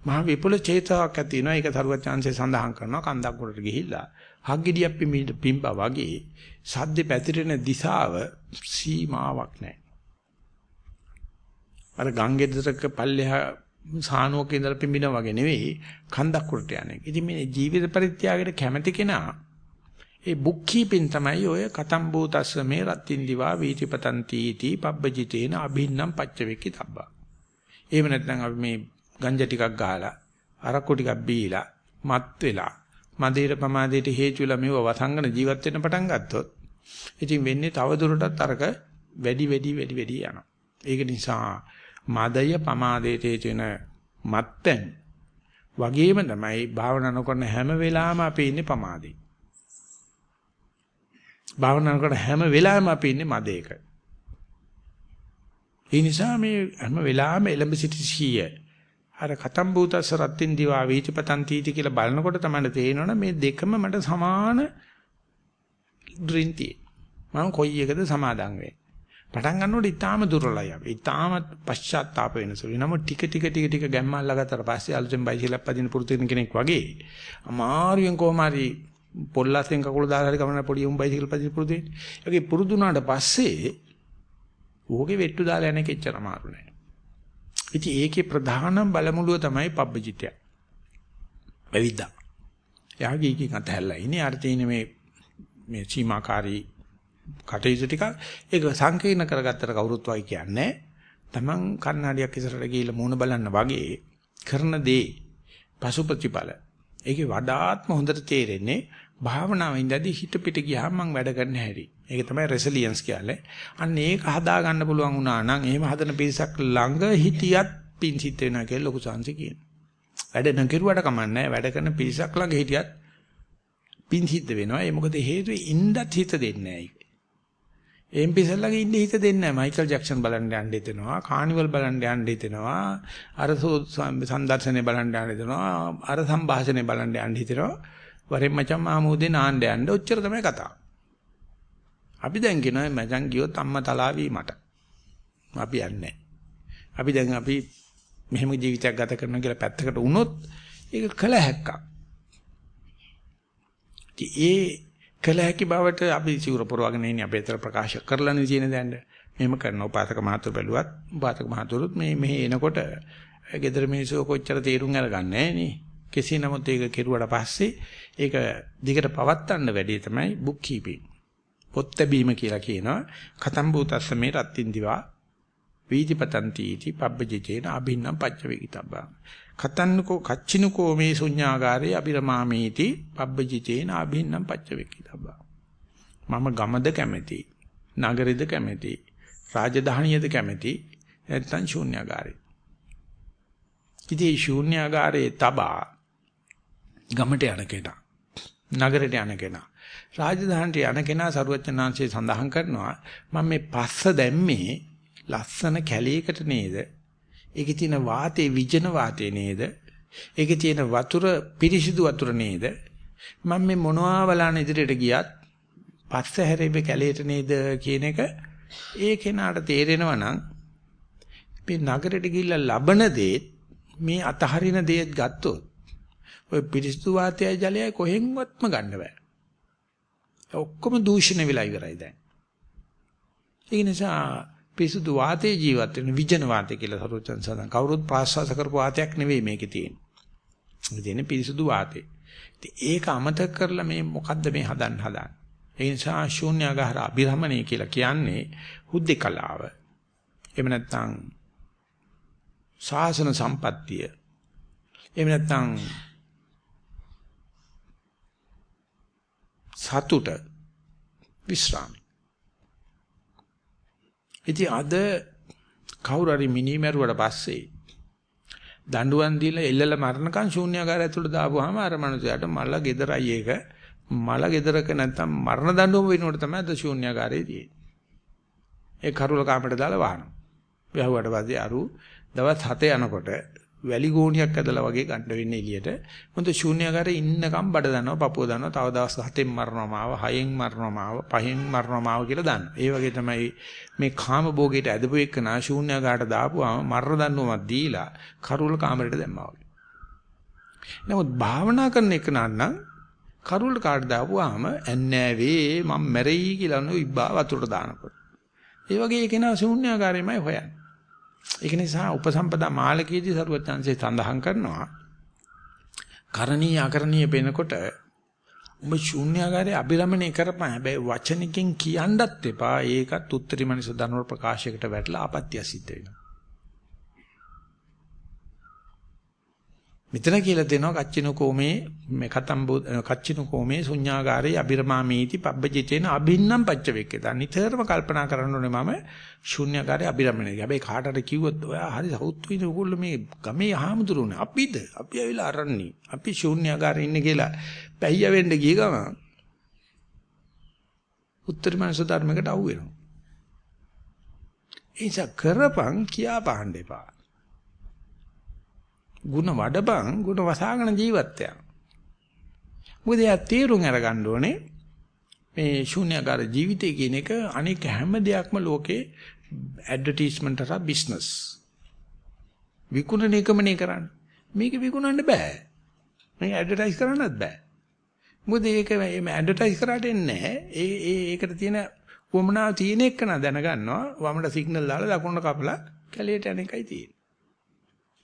මහා විපුල චේතසක් ඇති වෙනවා ඒක තරුවත් chance සඳහන් කරනවා කන්දක් උඩට ගිහිල්ලා හග්ගෙඩියක් පිම්බා වගේ සද්ද පැතිරෙන දිශාව සීමාවක් නැහැ අර ගංගෙදරක පල්ලෙහා සානුවක ඉඳලා පිඹිනා වගේ නෙවෙයි කන්දක් උඩට යන්නේ. ඉතින් මේ ජීවිත පරිත්‍යාගයට කැමැති කෙනා ඒ බුක් කීපින් තමයි ඔය කතම්බෝ තස්ස මේ රත්ත්‍ින් දිවා වීතිපතන් තීති පබ්බජිතේන අභින්නම් පච්චවෙක්කි තබ්බා. එහෙම නැත්නම් අපි මේ ගංජා ටිකක් ගහලා අරක්කු ටිකක් බීලා මත් වෙලා මදේර ප්‍රමාදයට හේතු වෙලා මේව වසංගන ජීවත් වෙන්න පටන් ගත්තොත් ඉතින් වෙන්නේ තව දුරටත් අරක වැඩි වැඩි වැඩි වැඩි යනවා. ඒක නිසා මදය පමාදයට හේතු වෙන මත්තෙන් වගේම තමයි භාවනා නොකරන හැම වෙලාවෙම අපි ඉන්නේ පමාදේ. භාවනා කරන හැම වෙලාවෙම අපි ඉන්නේ මදේක. ඒ නිසා මේ හැම වෙලාවෙම එලඹ සිටි සිහිය අර කතම් භූතස්ස රත්ත්‍ින් දිවා වීතිපතන් තීති කියලා බලනකොට තමයි තේරෙනවනේ මේ දෙකම මට සමාන ඩ්‍රින්ටි. මම කොයි එකද සමාදන් වෙන්නේ. පටන් ගන්නකොට ඊටාම දුර්වලයි අපි. ඊටාම පශ්චාත්තාප වෙනසලු. නම ටික ටික ටික ටික ගැම්මල්ලා ගත්තට පස්සේ අලුතෙන් බයිසිකලක් පදින පුරුදු වෙන කෙනෙක් වගේ අමාරුවෙන් කොහොම හරි පොල්ලස්ෙන් කකුල දාලා හරි ගමන පොඩි උන් බයිසිකල් පදින පුරුදු වෙන්නේ. ඒකේ පුරුදු වුණාට පස්සේ ඕකේ වෙට්ටු දාලා යන එක එච්චර අමාරු නෑ. ඉතින් ඒකේ ප්‍රධානම බලමුළුව තමයි පබ්බජිතය. වෙවිද්දා. යාගී කී කතහැල්ලා ඉන්නේ අර තියෙන මේ මේ සීමාකාරී කටයුතු ටික ඒක සංකීර්ණ කරගත්තට කවුරුත් වයි කියන්නේ තමන් කන්නඩියක් ඉස්සරහට ගිහිල්ලා මූණ බලන්න වගේ කරන දේ පසුපතිඵල ඒකේ වඩාත්ම හොඳට තේරෙන්නේ භාවනාවෙන් ඉඳදී හිත පිට ගියාම මම වැඩ කරන්න හැටි. ඒක තමයි රෙසිලියන්ස් කියන්නේ. අන්න ඒක හදා ගන්න පුළුවන් වුණා නම් එහෙම හදන පිරිසක් ළඟ හිටියත් පිං සිත් වෙනවා කියලා ලොකු සංසි කියන. වැඩ නොකිරුවට කමන්නේ වැඩ කරන පිරිසක් ළඟ හිටියත් පිං සිද්ධ වෙනවා. ඒ මොකද හේතුව ඉන්නත් හිත දෙන්නේ නැහැ. එම්පිසල්ලගේ ඉන්නේ හිත දෙන්නේ නැහැ. මයිකල් ජැක්සන් බලන්න යන්න හිතෙනවා. කානිවල් බලන්න යන්න හිතෙනවා. අර සම්දර්ශනේ බලන්න යන්න හිතෙනවා. අර සංഭാෂණේ බලන්න යන්න හිතෙනවා. වරෙන් මචං මාමෝදේ නාන්න යන්න ඔච්චර තමයි කතාව. අපි දැන් කියනවා මචං ගියොත් අම්මා තලාවි මට. අපි යන්නේ අපි දැන් අපි මෙහෙම ජීවිතයක් ගත කරනවා කියලා පැත්තකට වුණොත් ඒක කල හැක්කක්. ඒ කල හැකි බවට අපි සිවුර පොරවගෙන ඉන්නේ අපේ අතර ප්‍රකාශ කරලානේ තියෙන දැන්. මෙහෙම කරන උපාසක මහතුරු බැලුවත් උපාසක මහතුරුත් මේ මෙහි එනකොට ගෙදර මිනිස්සු කොච්චර තීරුම් අරගන්නේ නැහැ නේ. කෙසේ නමුත් ඒක කෙරුවට පස්සේ ඒක දිගට පවත්වන්න වැඩි තමයි බුක් කීපින්. පොත් බැීම කියලා කියනවා. කතම් භූතස්ස මේ රත්ත්‍ින් දිවා වීදිපතන්ති इति පබ්බජිතේන අභින්නම් පච්චවේකිතබ්බා. කතන්නකෝ කච්චිනකෝ මේ ශුඤ්ඤාගාරේ අබිරමාමේති පබ්බජිතේන අභින්නම් පච්චවේකිතබ්බා. මම ගමද කැමැති. නගරෙද කැමැති. රාජධානියද කැමැති. නැත්නම් ශුන්‍යාගාරේ. ඉතින් ශුන්‍යාගාරේ තබා ගමට යන කෙනා නගරයට යන කෙනා රාජධානියට යන කෙනා සරුවචනාංශයේ සඳහන් කරනවා මම මේ පස්ස දැම්මේ ලස්සන කැලයකට නේද? ඒකේ තියෙන වාතේ විජන වාතේ නේද? ඒකේ තියෙන වතුර පිරිසිදු වතුර නේද? මම මේ මොනවා බලන ඉදිරියට ගියත් පස්ස හැරෙবে කැලයට නේද? කියන එක ඒ කෙනාට තේරෙනවා නම් මේ නගරයට ගිහිල්ලා ලබන දේ මේ අතහරින දේත් ගත්තොත් ඔය පිරිසිදු වාතයයි ජලයයි කොහෙන්වත්ම ගන්න බෑ. ඔක්කොම දූෂණය වෙලා ඉවරයි දැන්. ඒ නිසා පිරිසිදු වාතයේ ජීවත් වෙන විජන වාතය කියලා සරුවචන් සඳහන්. කවුරුත් ප්‍රාශ්වාස කරපු වාතයක් නෙවෙයි මේකේ තියෙන්නේ. මේ තියෙන්නේ පිරිසිදු වාතය. ඉතින් ඒක අමතක කරලා මේ මොකද්ද මේ හදන්න හදන්නේ? ඒ නිසා ශූන්‍යාගාර අභිරමණය කියලා කියන්නේ හුද්දකලාව. එහෙම නැත්නම් ශාසන සම්පත්තිය. එහෙම නැත්නම් සතුට විශ්‍රාමයි. ඉතින් අද කවුරු හරි මිනිමරුවට පස්සේ දඬුවම් දීලා එල්ලලා මරණකම් ශූන්‍යාකාරය ඇතුළට දාපුවාම අර මනුස්සයාට මල ගෙදරයි ඒක මල ගෙදරක නැත්තම් මරණ දඬුවම වෙනකොට තමයි අද ශූන්‍යාකාරයේ තියෙන්නේ. ඒ කරුල කාමරට දාලා වහනවා. වැහුවට පස්සේ අරු දවස් 7 යනකොට වැලි ගෝණියක් ඇදලා වගේ ගන්න වෙන්නේ එළියට. මොකද ශූන්‍යagaraේ ඉන්නකම් බඩ දනවා, පපුව දනවා, තව දවස් 7න් මරනවා මාව, 6න් මරනවා මාව, 5න් මරනවා මාව කියලා දන්නවා. ඒ වගේ තමයි මේ කාම භෝගයට ඇදපු එක්කන ශූන්‍යagaraට දාපුවාම මරර දන්නුවමක් දීලා කරුල කාමරයට දැම්මා වගේ. නමුත් භාවනා කරන එක නම් කරුල කාට දාපුවාම ඇන්නෑවේ මම මැරෙයි කියලා නෝ ඉබ්බා වතුරට දානකොට. ඒ වගේ කෙනා ශූන්‍යagaraෙමයි හොයන්නේ. ඒක නිසා උපසම්පදා මාලකයේදී සරුවචාන්සේ සඳහන් කරනවා කරණීය අකරණීය වෙනකොට ඔබ ශූන්‍යාකාරයේ අභිරමණය කරපන්. හැබැයි වචනකින් කියන්නත් එපා. ඒකත් උත්තරී මනස ධනවල ප්‍රකාශයකට වැටලා ආපත්‍ය සිද්ධ වෙනවා. මෙතන කියලා දෙනවා කච්චිනු කෝමේ මේ කතම්බෝ කච්චිනු කෝමේ ශුඤ්ඤාගාරේ අබිරමාමීති පබ්බජිතේන අභින්නම් පච්චවෙක්කේත නිතරම කල්පනා කරන්න ඕනේ මම ශුඤ්ඤාගාරේ අබිරමණය. හැබැයි කාටට කිව්වොත් ඔයා හරි සෞත් වින උගොල්ලෝ මේ ගමේ ආහමුදුරුනේ අපිද අපි ඇවිල්ලා අරන්නේ. අපි ශුඤ්ඤාගාරේ ඉන්නේ කියලා පැහිය වෙන්න ගිය ගමන් උත්තර මනස ධර්මයකට අහු වෙනවා. ඒ නිසා කරපන් කියා පාන්න එපා. ಗುಣ වඩපන් ಗುಣ වසාගෙන ජීවත් වෙනවා. මොකද එයා තීරුම් අරගන්න ඕනේ මේ ශූන්‍යකාර ජීවිතය කියන එක අනෙක් හැම දෙයක්ම ලෝකේ ඇඩ්වර්ටයිස්මන්ට් එක බිස්නස්. විකුණන එකමනේ කරන්නේ. මේක විකුණන්න බෑ. මේක ඇඩ්වර්ටයිස් කරන්නත් බෑ. මොකද ඒක මේ ඇඩ්වර්ටයිස් කරාට එන්නේ නැහැ. ඒ ඒ ඒකට තියෙන වමනාව තියෙන එක න දැනගන්නවා. වමට සිග්නල් දාලා දකුණට කපලා කැලේට යන එකයි තියෙන්නේ.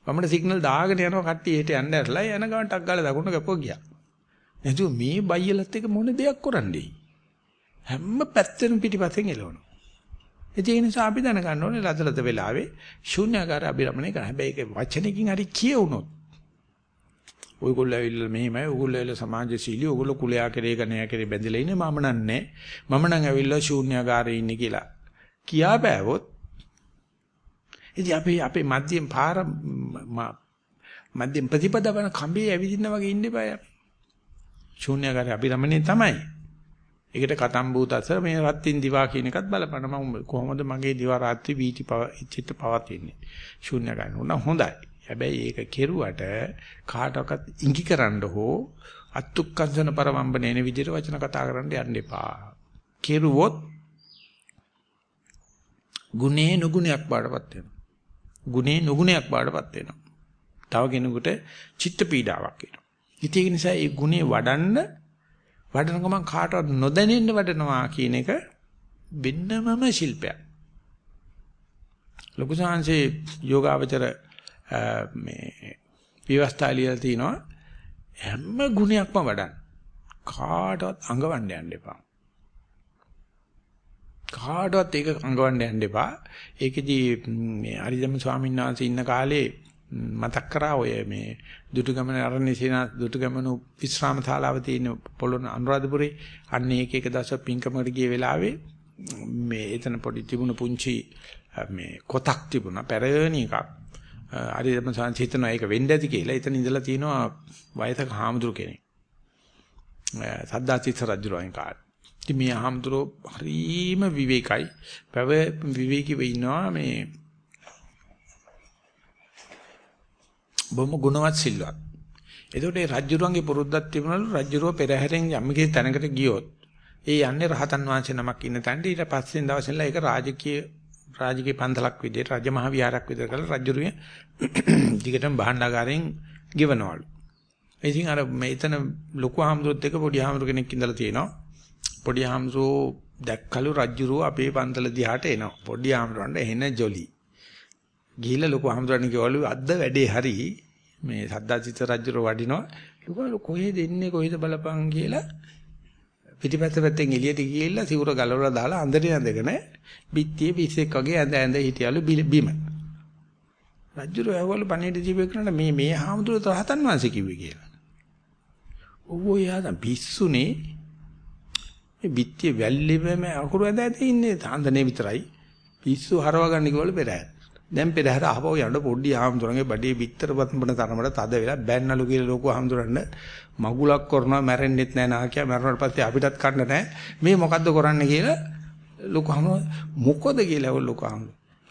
වමට සිග්නල් දාගෙන යනවා කට්ටිය හෙට යන්න ඇරලා යන ගමන් ටක් ගාලා දකුණට කපුව ගියා. නැතුව මේ බයියලත් එක මොන දෙයක් කරන්නේ? හැම පැත්තෙම පිටිපස්සෙන් එලවනවා. ඒ නිසා අපි දැනගන්න ඕනේ ලදලද වෙලාවේ ශූන්‍යාකාර අභිරමණය කරන්න. හැබැයි ඒක වචනකින් හරි කියවුනොත් ඔයගොල්ලෝ ඇවිල්ලා මෙහෙමයි ඔයගොල්ලෝ ඇවිල්ලා සමාජශීලී ඔයගොල්ලෝ කුලයා කෙරේ ගණයා කෙරේ බැඳලා ඉන්නේ මම නන්නේ මම නම් ඇවිල්ලා ශූන්‍යාකාරයේ ඉන්නේ කියලා කියා බෑවොත් ඉතින් අපි අපේ මධ්‍යම පාර මධ්‍යම ප්‍රතිපදාවන කම්බේ ඇවිදින්න වගේ ඉන්න බෑ අපි. ශූන්‍යකාරී අභිරමණය තමයි. ඒකට කතම්බූතස මේ රත්ත්‍ින් දිවා කියන එකත් බලපන්න මම කොහොමද මගේ දිවා රාත්‍රී වීටි පව චිත්ත පවතින්නේ. ශූන්‍යකාරී උන හොඳයි. හැබැයි ඒක කෙරුවට කාටවත් ඉඟි කරන්න හෝ අත්තුක්කංශන පරවම්බනේන විදිහට වචන කතා කරන්න යන්න එපා. කෙරුවොත් ගුණේ නුගුණයක් බාටපත් වෙනවා. ගුණේ නුගුණයක් බාටපත් වෙනවා. තව කෙනෙකුට චිත්ත පීඩාවක් එනවා. ඉතින් ඒ නිසා මේ ගුණේ වඩන්න වඩන ගමන් කාටවත් නොදැනෙන්න වඩනවා කියන එක වෙන්නමම ශිල්පයක්. ලොකු සංහසේ යෝගාවචර මේ විවස්ථා ලියලා තිනවා හැම ගුණයක්ම වඩන්න. කාටවත් අඟවන්න යන්න එපා. කාටවත් ඒක අඟවන්න යන්න එපා. ඒකෙදී මේ හරිදම ස්වාමීන් වහන්සේ ඉන්න කාලේ මතක් කරා ඔය මේ දුටුගැමුණ අරණේ සේනා දුටුගැමුණු විශ්‍රාම ශාලාව තියෙන පොළොන අනුරාධපුරේ අන්න ඒක එක දවසක් පින්කමකට ගිය වෙලාවේ මේ එතන පොඩි තිබුණ පුංචි මේ කොතක් තිබුණා පැරණි එකක්. හරිදම සංසිතන ඒක වෙන්න ඇති කියලා එතන ඉඳලා තිනවා වයසක හාමුදුරු කෙනෙක්. සද්දාචිත්ත රජුරෝන් කාලේ. ඉතින් මේ අහම්තුරෝ හරීම විවේකයි. පැව විවේකීව ඉන්නවා මේ බොහොම ගුණවත් සිල්වත්. එතකොට ඒ රජුරුවන්ගේ පුරුද්දක් තිබුණලු රජුරුව පෙරහැරෙන් යම්කිසි තැනකට ගියොත් ඒ යන්නේ රහතන් වහන්සේ නමක් ඉන්න තැනට ඊට පස්සේ දවසෙන්ලා ඒක රාජකීය රාජකීය පන්සලක් විදිහට රජමහා විහාරයක් විදිහට කරලා රජුරුවේ (clears throat) දිගටම භාණ්ඩාගාරයෙන් ගෙවනවලු. ඉතින් අර මෙතන ලොකු හාමුදුරුවොත් එක පොඩි හාමුදුරු කෙනෙක් ඉඳලා තියෙනවා. පොඩි හාමුදුරුවෝ දැක්කලු රජුරුව අපේ පන්සල දිහාට එනවා. පොඩි හාමුදුරන්ට එන ජොලි. ගිහිල්ලා ලොකු හාමුදුරන් කිව්වලු අද්ද වැඩේ හරි මේ සද්දාචිත්ත රජුරුව වඩිනවා. ලොකු කොහෙද ඉන්නේ කොහෙද බලපං කියලා පිටිපස්ස පැත්තෙන් එළියට ගිහිල්ලා සිවුර ගලවලා දාලා අඳින ඇඳගෙන පිටියේ පිස්සෙක් වගේ ඇඳ ඇඳ හිටියලු බිම. රජුර ඇවවල පණිවිඩ දීපේ කරලා මේ මේ හාමුදුරුවෝ රහතන් වහන්සේ කිව්වේ කියලා. ඔව් එයා දැන් පිස්සුනේ මේ පිටියේ වැල්ලෙම අකුරු ඇඳ ඇඳ ඉන්නේ? තාන්දනේ විතරයි. පිස්සු හරව ගන්න කිව්වලු පෙරහැර. දැන් පෙරහැර ආපහු යන්න පොඩ්ඩි ආම්දුරන්ගේ බඩේ පිටතර පතන තරමට තද වෙලා බැන්නලු කියලා ලොකු ආම්දුරන්න මගුලක් කරනවා මැරෙන්නෙත් නැහැ නාකියා. මැරුණාට පස්සේ අපිටත් කන්න නැහැ මේ මොකද්ද කරන්නේ කියලා ලොකු ආම මොකද කියලා ලොකු ආම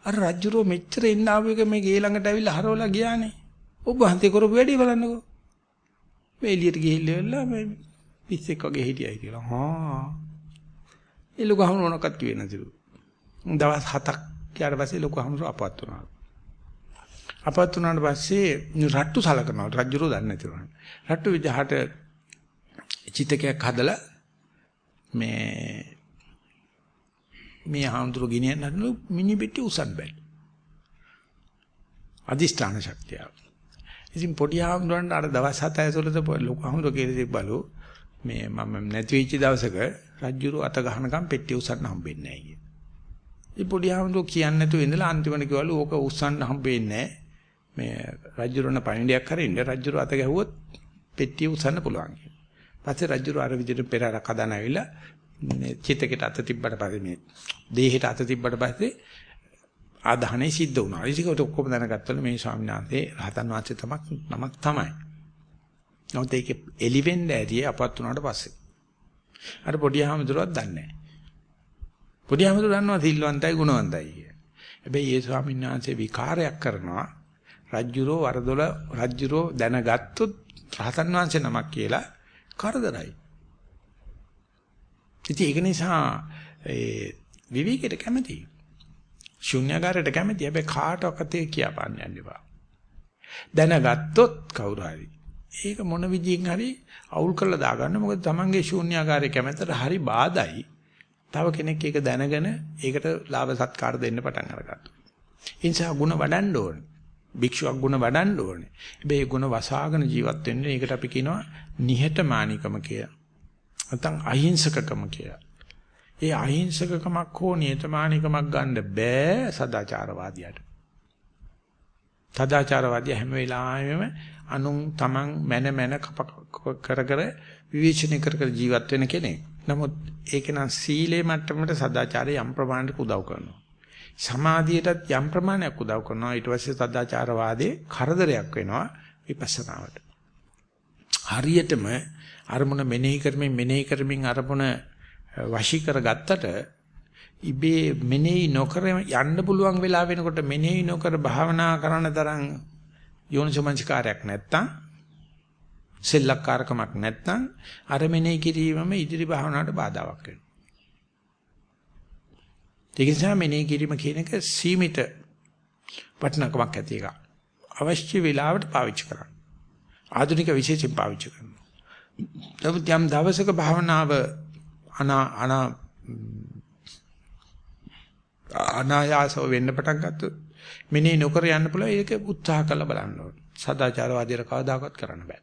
අර රජුරෝ මෙච්චර ඉන්න ආව එක මේ ගේ ළඟට ඇවිල්ලා හරවලා ගියානේ. ඔබ හන්තේ කරපු වැඩි බලන්නකෝ. මේ එළියට ගිහිල්ලා මේ පිස්සෙක් වගේ හිටියයි කියලා හා ඒ ලොකු ආම මොනක්වත් කිව්වේ නැතිලු දවස් 7ක් ඊට පස්සේ ලොකු හමුරු අපවත් වුණා. අපවත් වුණාට පස්සේ රට්ටු සලකනවා. රජුරෝ දන්නේ නැතිවම. රට්ටු විදහාට චිතකයක් හදලා මේ මේ හාමුදුරු ගෙනියන්න හදනු මිනි පෙට්ටිය උසන් බෑ. අදිෂ්ඨාන ශක්තිය. ඉතින් පොඩි හාමුදුරන්ට අර දවස් 7 ඇතුළත ලොකු හාමුදුරු කියලා තිබ්බලු මේ මම නැති වෙච්ච දවසක රජුරු අත ගහනකම් පෙට්ටිය උසන්න හම්බෙන්නේ නැහැ කිය. ඒ පොඩි ආමතුෝ කියන්නේ නැතුව ඉඳලා අන්තිමට කිව්වලු ඕක උස්සන්න හම්බෙන්නේ මේ රජුරණ පණිඩයක් හරින්න රජුර අත ගැහුවොත් පෙට්ටිය උස්සන්න පුළුවන් කියලා. පස්සේ රජුර අර විදිහට පෙරහැරක් හදාන ඇවිල්ලා මේ චිතකයට අත තිබ්බට පස්සේ මේ දේහෙට අත තිබ්බට පස්සේ ආදාහනේ සිද්ධ වුණා. ඒකට ඔක්කොම දැනගත්තලු මේ ස්වාමීන් වහන්සේ රහතන් වහන්සේ තමක් නමක් තමයි. නමුත් ඒක එලිවෙන්න ඇරියේ අපත් වුණාට පස්සේ. අර පොඩි ආමතුරුවක් දන්නේ නැහැ. පොඩි අමතු දන්නවා සිල්වන්තයි ගුණවන්තයි කිය. හැබැයි ඒ ස්වාමීන් වහන්සේ විකාරයක් කරනවා රජ්ජුරෝ වරදොල රජ්ජුරෝ දැනගත්තොත් රහතන් වහන්සේ නමක් කියලා කරදරයි. ඉතින් ඒක නිසා ඒ විවිකයට කැමති. ශුන්‍යagaraට කැමති. හැබැයි කාටවත් ඒ කියපන්න යන්න එපා. දැනගත්තොත් කවුරු හරි ඒක මොන විදිහින් හරි අවුල් කරලා දාගන්න මොකද තමන්ගේ ශූන්‍යාකාරයේ කැමැත්තට හරි බාධායි තව කෙනෙක් ඒක දැනගෙන ඒකට ලාභ සත්කාර දෙන්න පටන් අරගත්තා. ඒ නිසා ಗುಣ වඩන්න ඕනේ. භික්ෂුවක් ಗುಣ වඩන්න ඕනේ. හැබැයි ಗುಣ වසාගෙන ජීවත් වෙන්න ඒකට අපි කියනවා නිහතමානීකම කියලා. නැත්නම් අහිංසකකම කියලා. ඒ අහිංසකකමක් හෝ නිහතමානීකමක් ගන්න බෑ සදාචාරවාදියාට. සදාචාරවාදියා හැම වෙලාවෙම අනුන් තමන් මන මන කර කර විවේචනය කර කර ජීවත් වෙන කෙනෙක්. නමුත් ඒක නම් සීලේ මට්ටමට සදාචාරය යම් ප්‍රමාණයක උදව් කරනවා. සමාධියටත් යම් ප්‍රමාණයක් උදව් කරනවා. ඊට පස්සේ සදාචාරවාදේ කරදරයක් වෙනවා විපස්සනාවට. හරියටම අරමුණ මෙනෙහි කරමින් මෙනෙහි කරමින් අරමුණ වශී කරගත්තට ඉබේ මෙනෙහි නොකර යන්න පුළුවන් වෙලා වෙනකොට මෙනෙහි නොකර භාවනා කරන තරම් යෝනිසමංස්කාරයක් නැත්තම් සෙල්ලක්කාරකමක් නැත්නම් අර මෙනෙහි කිරීමම ඉදිරි භාවනාවට බාධාවක් වෙනවා. ඒ නිසා මෙනෙහි කිරීම කියන එක සීමිත වටිනකමක් ඇති එකක්. අවශ්‍ය වෙලාවට පාවිච්චි කරන්න. ආධුනික විශේෂයෙන් පාවිච්චි කරනවා. නමුත් යම් දවසක භාවනාව අනා අනා අනායාසව වෙන්න පටන් ගත්තොත් මෙනෙහි නොකර යන්න පුළුවන් ඒක උත්සාහ කරලා බලන්න ඕනේ. සදාචාරවාදීර කවදාකවත් කරන්න බෑ.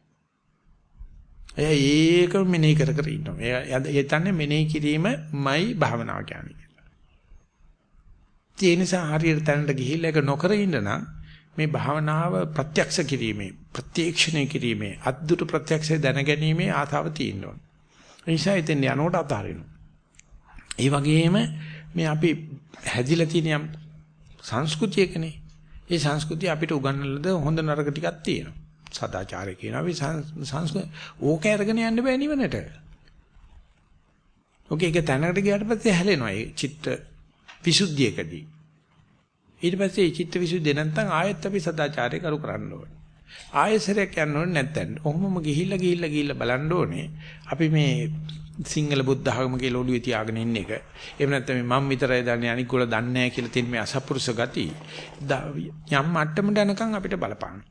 එයා ඒක මෙනෙහි කර කර ඉන්නවා. එයා හිතන්නේ මෙනෙහි කිරීමයි භාවනාව කියන්නේ. ඒ නිසා හරියට තැනට ගිහිල්ලා ඒක නොකර ඉන්න නම් මේ භාවනාව ප්‍රත්‍යක්ෂ කිරීමේ ප්‍රත්‍යක්ෂණය කිරීමේ අද්දුට ප්‍රත්‍යක්ෂය දැනගැනීමේ ආතාව තියෙනවා. ඒ නිසා ඉතින් යනකොට අතාරිනවා. ඒ වගේම මේ අපි හැදිලා තියෙන සංස්කෘතියකනේ. ඒ සංස්කෘතිය අපිට උගන්වලද හොඳ නරක ටිකක් තියෙනවා. සදාචාරය කියනවා අපි සංස්කෘත ඕක අරගෙන යන්න බෑ නිවනට. ඕක එක තැනකට ගියාට පස්සේ හැලෙනවා ඒ චිත්ත විසුද්ධියකදී. ඊට පස්සේ මේ චිත්ත විසුද්ධිය නැත්නම් ආයෙත් අපි සදාචාරය කරු කරන්න ඕනේ. ආයෙසරයක් යන්න ඕනේ නැත්නම් ඔහොමම ගිහිල්ලා ගිහිල්ලා ගිහිල්ලා බලන්න ඕනේ. අපි මේ සිංහල බුද්ධ ආගම කියලා ඔළුවේ තියාගෙන ඉන්න එක. එහෙම නැත්නම් මම විතරයි දන්නේ අනික ගොල්ලෝ දන්නේ නැහැ කියලා තියෙන මේ අසපුරුෂ ගති යම් මට්ටමකට යනකම් අපිට බලපාන.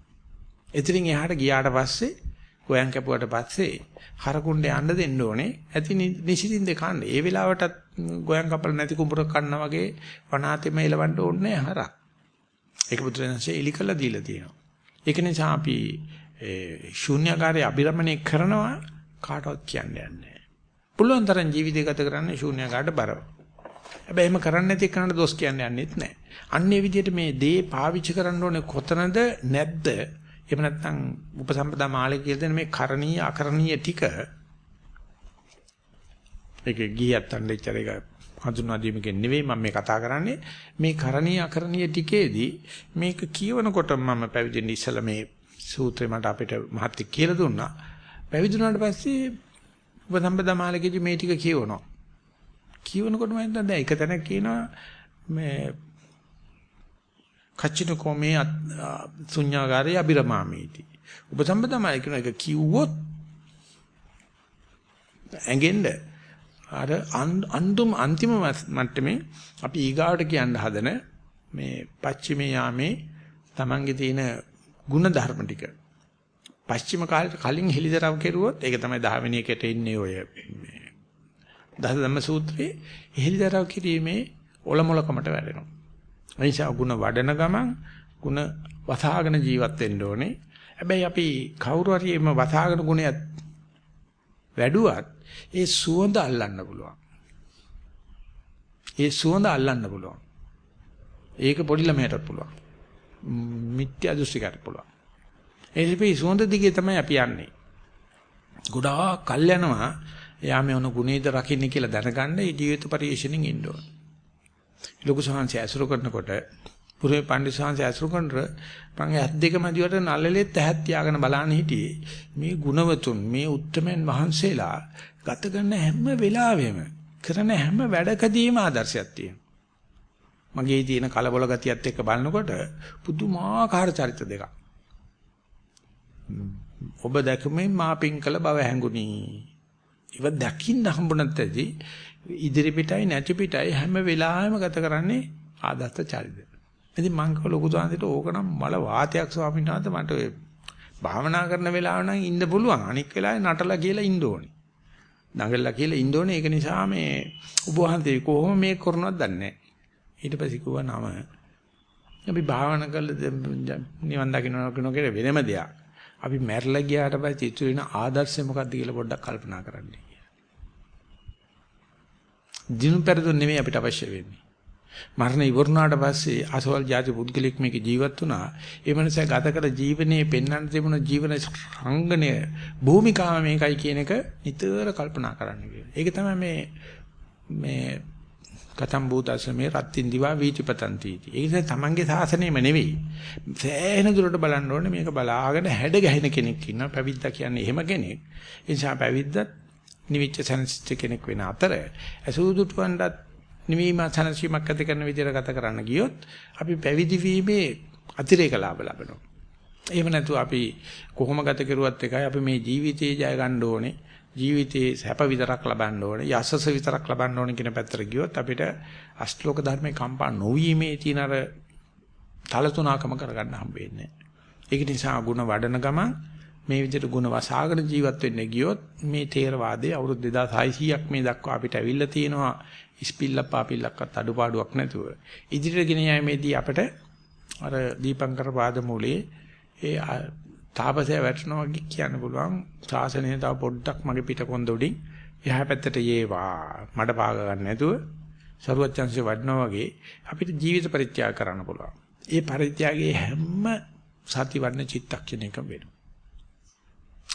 එතනින් එහාට ගියාට පස්සේ ගෝයන් කැපුවට පස්සේ හරකුණ්ඩේ යන්න දෙන්න ඕනේ. ඇති නිසින්ද කන්න. ඒ වෙලාවටත් ගෝයන් කපල නැති කුඹුර කන්නා වගේ වනාතෙම එලවන්න ඕනේ හරක්. ඒක බුදුරජාණන්සේ එලි කළා දීලා තියෙනවා. ඒක නිසා අපි ශූන්‍යකාරයේ අබිරමණය කරනවා කාටවත් කියන්නේ නැහැ. පුළුවන් තරම් ජීවිතය ගත කරන්න ශූන්‍යකාට බරව. හැබැයි එහෙම කරන්නේ නැති කෙනාට දොස් කියන්න යන්නෙත් නැහැ. අන්නේ විදිහට මේ දේ පාවිච්චි කරන්න ඕනේ කොතනද නැද්ද? එහෙම නැත්නම් උපසම්පදා මාළේ කියලා දෙන මේ කරණීය අකරණීය ටික ඒක ගියත් අnder එක හඳුන්වා දීමකින් නෙවෙයි මම මේ කතා කරන්නේ මේ කරණීය අකරණීය ටිකේදී මේක කියවනකොට මම පැවිදෙන්න ඉස්සලා මේ සූත්‍රය මට අපිට මහත්ති කියලා දුන්නා පැවිදුණාට පස්සේ උපසම්පදා මාළකේදී මේ ටික කියවනවා. කියවනකොට මම හිතනවා දැන් එක තැනක් කියනවා මේ කච්චින කොමේ ශුන්‍යාගාරය අබිරමාමීති උපසම්පදා මාළේ කියන එක කිව්වොත් ඇඟෙන්න. අර අන්දුම අන්තිම මට්ටමේ අපි ඊගාවට කියන්න හදන මේ පච්චිමේ යාමේ Tamange තියෙන ಗುಣ ධර්ම ටික. පස්චිම කාලේ කලින් හෙලිදරව් කෙරුවොත් ඒක තමයි 10 වෙනි එකට ඉන්නේ ඔය මේ දසධම්ම සූත්‍රයේ හෙලිදරව් කිරීමේ ඔලමුලකමට වැඩෙනවා. එනිසා ಗುಣ වඩන ගමන් ಗುಣ වසහාගෙන ජීවත් වෙන්න ඕනේ. හැබැයි අපි කවුරු හරි එම වසහාගෙන ගුණයක් වැඩුවත් ඒ සුවඳ අල්ලන්න පුළුවන්. ඒ සුවඳ අල්ලන්න පුළුවන්. ඒක පොඩි ළමයටත් පුළුවන්. මිත්‍යා දෘෂ්ටිකට පුළුවන්. ඒ ඉතින් සුවඳ දිගේ තමයි අපි යන්නේ. ගොඩාක් කල් යනවා එයා මේ වුණ ගුණේද රකින්නේ කියලා දැනගන්න ඒ ජීවිත පරිශ්‍රණින් ඉන්න ඕන. ලොකු සංහංශය ඇසුරු කරනකොට පුරේ පණ්ඩිත සංහංශය ඇසුරු කරනකොට මම ඇස් දෙක මැදිවට නළලෙත් ඇහත් තියාගෙන බලන්න හිටියේ. මේ ගුණවතුන් මේ උත්තරමෙන් වහන්සේලා ගත කරන හැම වෙලාවෙම කරන හැම වැඩකදීම ආදර්ශයක් තියෙනවා. මගේ තියෙන කලබල ගතියත් එක්ක බලනකොට පුදුමාකාර චරිත දෙකක්. ඔබ දැකීමෙන් මා පිංකල බව හැඟුණි. ඉව දකින්න හම්බුනත් ඇති ඉදිරි පිටයි නැති පිටයි හැම වෙලාවෙම ගත කරන්නේ ආදත්ත චරිත. ඉතින් මං කව ලොකු සාන්තිට ඕකනම් මල වාතයක් ස්වාමීන් වහන්සේ මට ඔය භාවනා කරන වෙලාව නම් ඉන්න පුළුවන්. අනික් වෙලාවේ නටලා කියලා ඉන්න ඕනේ. දඟලලා කියලා ඉන්න ඕනේ. ඒක නිසා මේ ඔබ වහන්සේ කොහොම මේ කරනවද දන්නේ නැහැ. ඊට පස්සේ කිව්වා නම අපි භාවනා කළා නිවන් දකින්න කෙනෙක් වෙනම දෙයක්. අපි මැරලා ගියාට පස්සේ ඉතුරු වෙන ආදර්ශය මොකක්ද කියලා පොඩ්ඩක් කල්පනා කරන්න කියලා. දිනු පෙරදුන් නෙමෙයි අපිට අවශ්‍ය වෙන්නේ. මරණ ඉවරනාට පස්සේ අසවල් ಜಾති පුද්ගලික මේක ජීවත් වුණා. ඒ මනස ගත කළ ජීවනයේ පෙන්වන්න තිබුණ ජීවන රංගනය භූමිකාව මේකයි කියන එක නිතර කල්පනා කරන්න කියලා. ඒක තමයි මේ මේ කතම් භූතසමේ රත්ත්‍ින් දිවා වීතිපතන්ති. ඒ නිසා තමන්ගේ සාසනයම නෙවෙයි. සෑහෙන දුරට බලන්න ඕනේ මේක බලාගෙන හැඩ ගැහෙන කෙනෙක් ඉන්නවා. පැවිද්දා කියන්නේ එහෙම කෙනෙක්. ඒ නිසා පැවිද්දත් නිවිච්ච සනසිච්ච කෙනෙක් වෙන අතර අසූදුටුවන්ටත් නිවීම සනසීමක් ඇති කරන විදිහට ගත කරන්න ගියොත් අපි පැවිදි වීමේ අතිරේක ලාභ ලබනවා. එහෙම නැතුව අපි කොහොම ගත කරුවත් එකයි අපි මේ ජීවිතේ ජය ගන්න ඕනේ. ජීවිතේ සැප විතරක් ලබන්න ඕනේ යසස විතරක් ලබන්න ඕනේ කියන පැත්තට ගියොත් අපිට අෂ්ටලෝක ධර්මේ කම්පා නොවීමේ තියෙන අර තලතුණකම කරගන්න හම්බ වෙන්නේ. ඒක නිසා ಗುಣ වඩන ගමන් මේ විදිහට ಗುಣ වසාගෙන ජීවත් වෙන්න ගියොත් මේ තේරවාදයේ අවුරුදු 2600ක් මේ දක්වා අපිට ඇවිල්ලා තියෙනවා ඉස්පිල්ලක් පාපිල්ලක්වත් අඩුපාඩුවක් නැතුව. ඉදිරියට ගෙන යෑමේදී අපිට අර දීපංකර පාදමූලයේ ඒ තාපසය වැටෙනවා වගේ කියන්න පුළුවන් ශාසනය තව පොඩ්ඩක් මගේ පිටකොන්ද උඩින් එහා පැත්තට යේවා මඩ පාග ගන්න නැතුව සරුවච්චන්සේ වඩනවා වගේ අපිට ජීවිත පරිත්‍යාග කරන්න පුළුවන්. ඒ පරිත්‍යාගයේ හැම සති වඩන චිත්තක්ෂණයකම වෙනවා.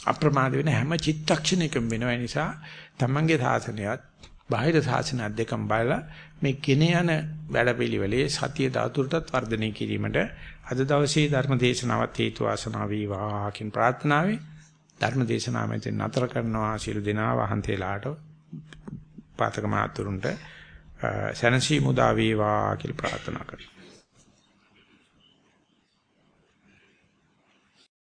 අප්‍රමාද වෙන හැම චිත්තක්ෂණයකම වෙනවා. ඒ නිසා තමන්ගේ සාසනයත් බාහිර සාසනයත් දෙකම බලලා මේ ගෙන යන වැඩපිළිවෙලේ සතිය ධාතුරටත් වර්ධනය කිරීමට අද දවසේ ධර්ම දේශනාවත් හේතු ආසනාව වේවා කියන ප්‍රාර්ථනාවයි ධර්ම දේශනාව මෙතෙන් නතර කරනවා සියලු දෙනා වහන්තේලාට පාතක මාතුරුන්ට සනසි මුදා වේවා කියලා ප්‍රාර්ථනා කරනවා.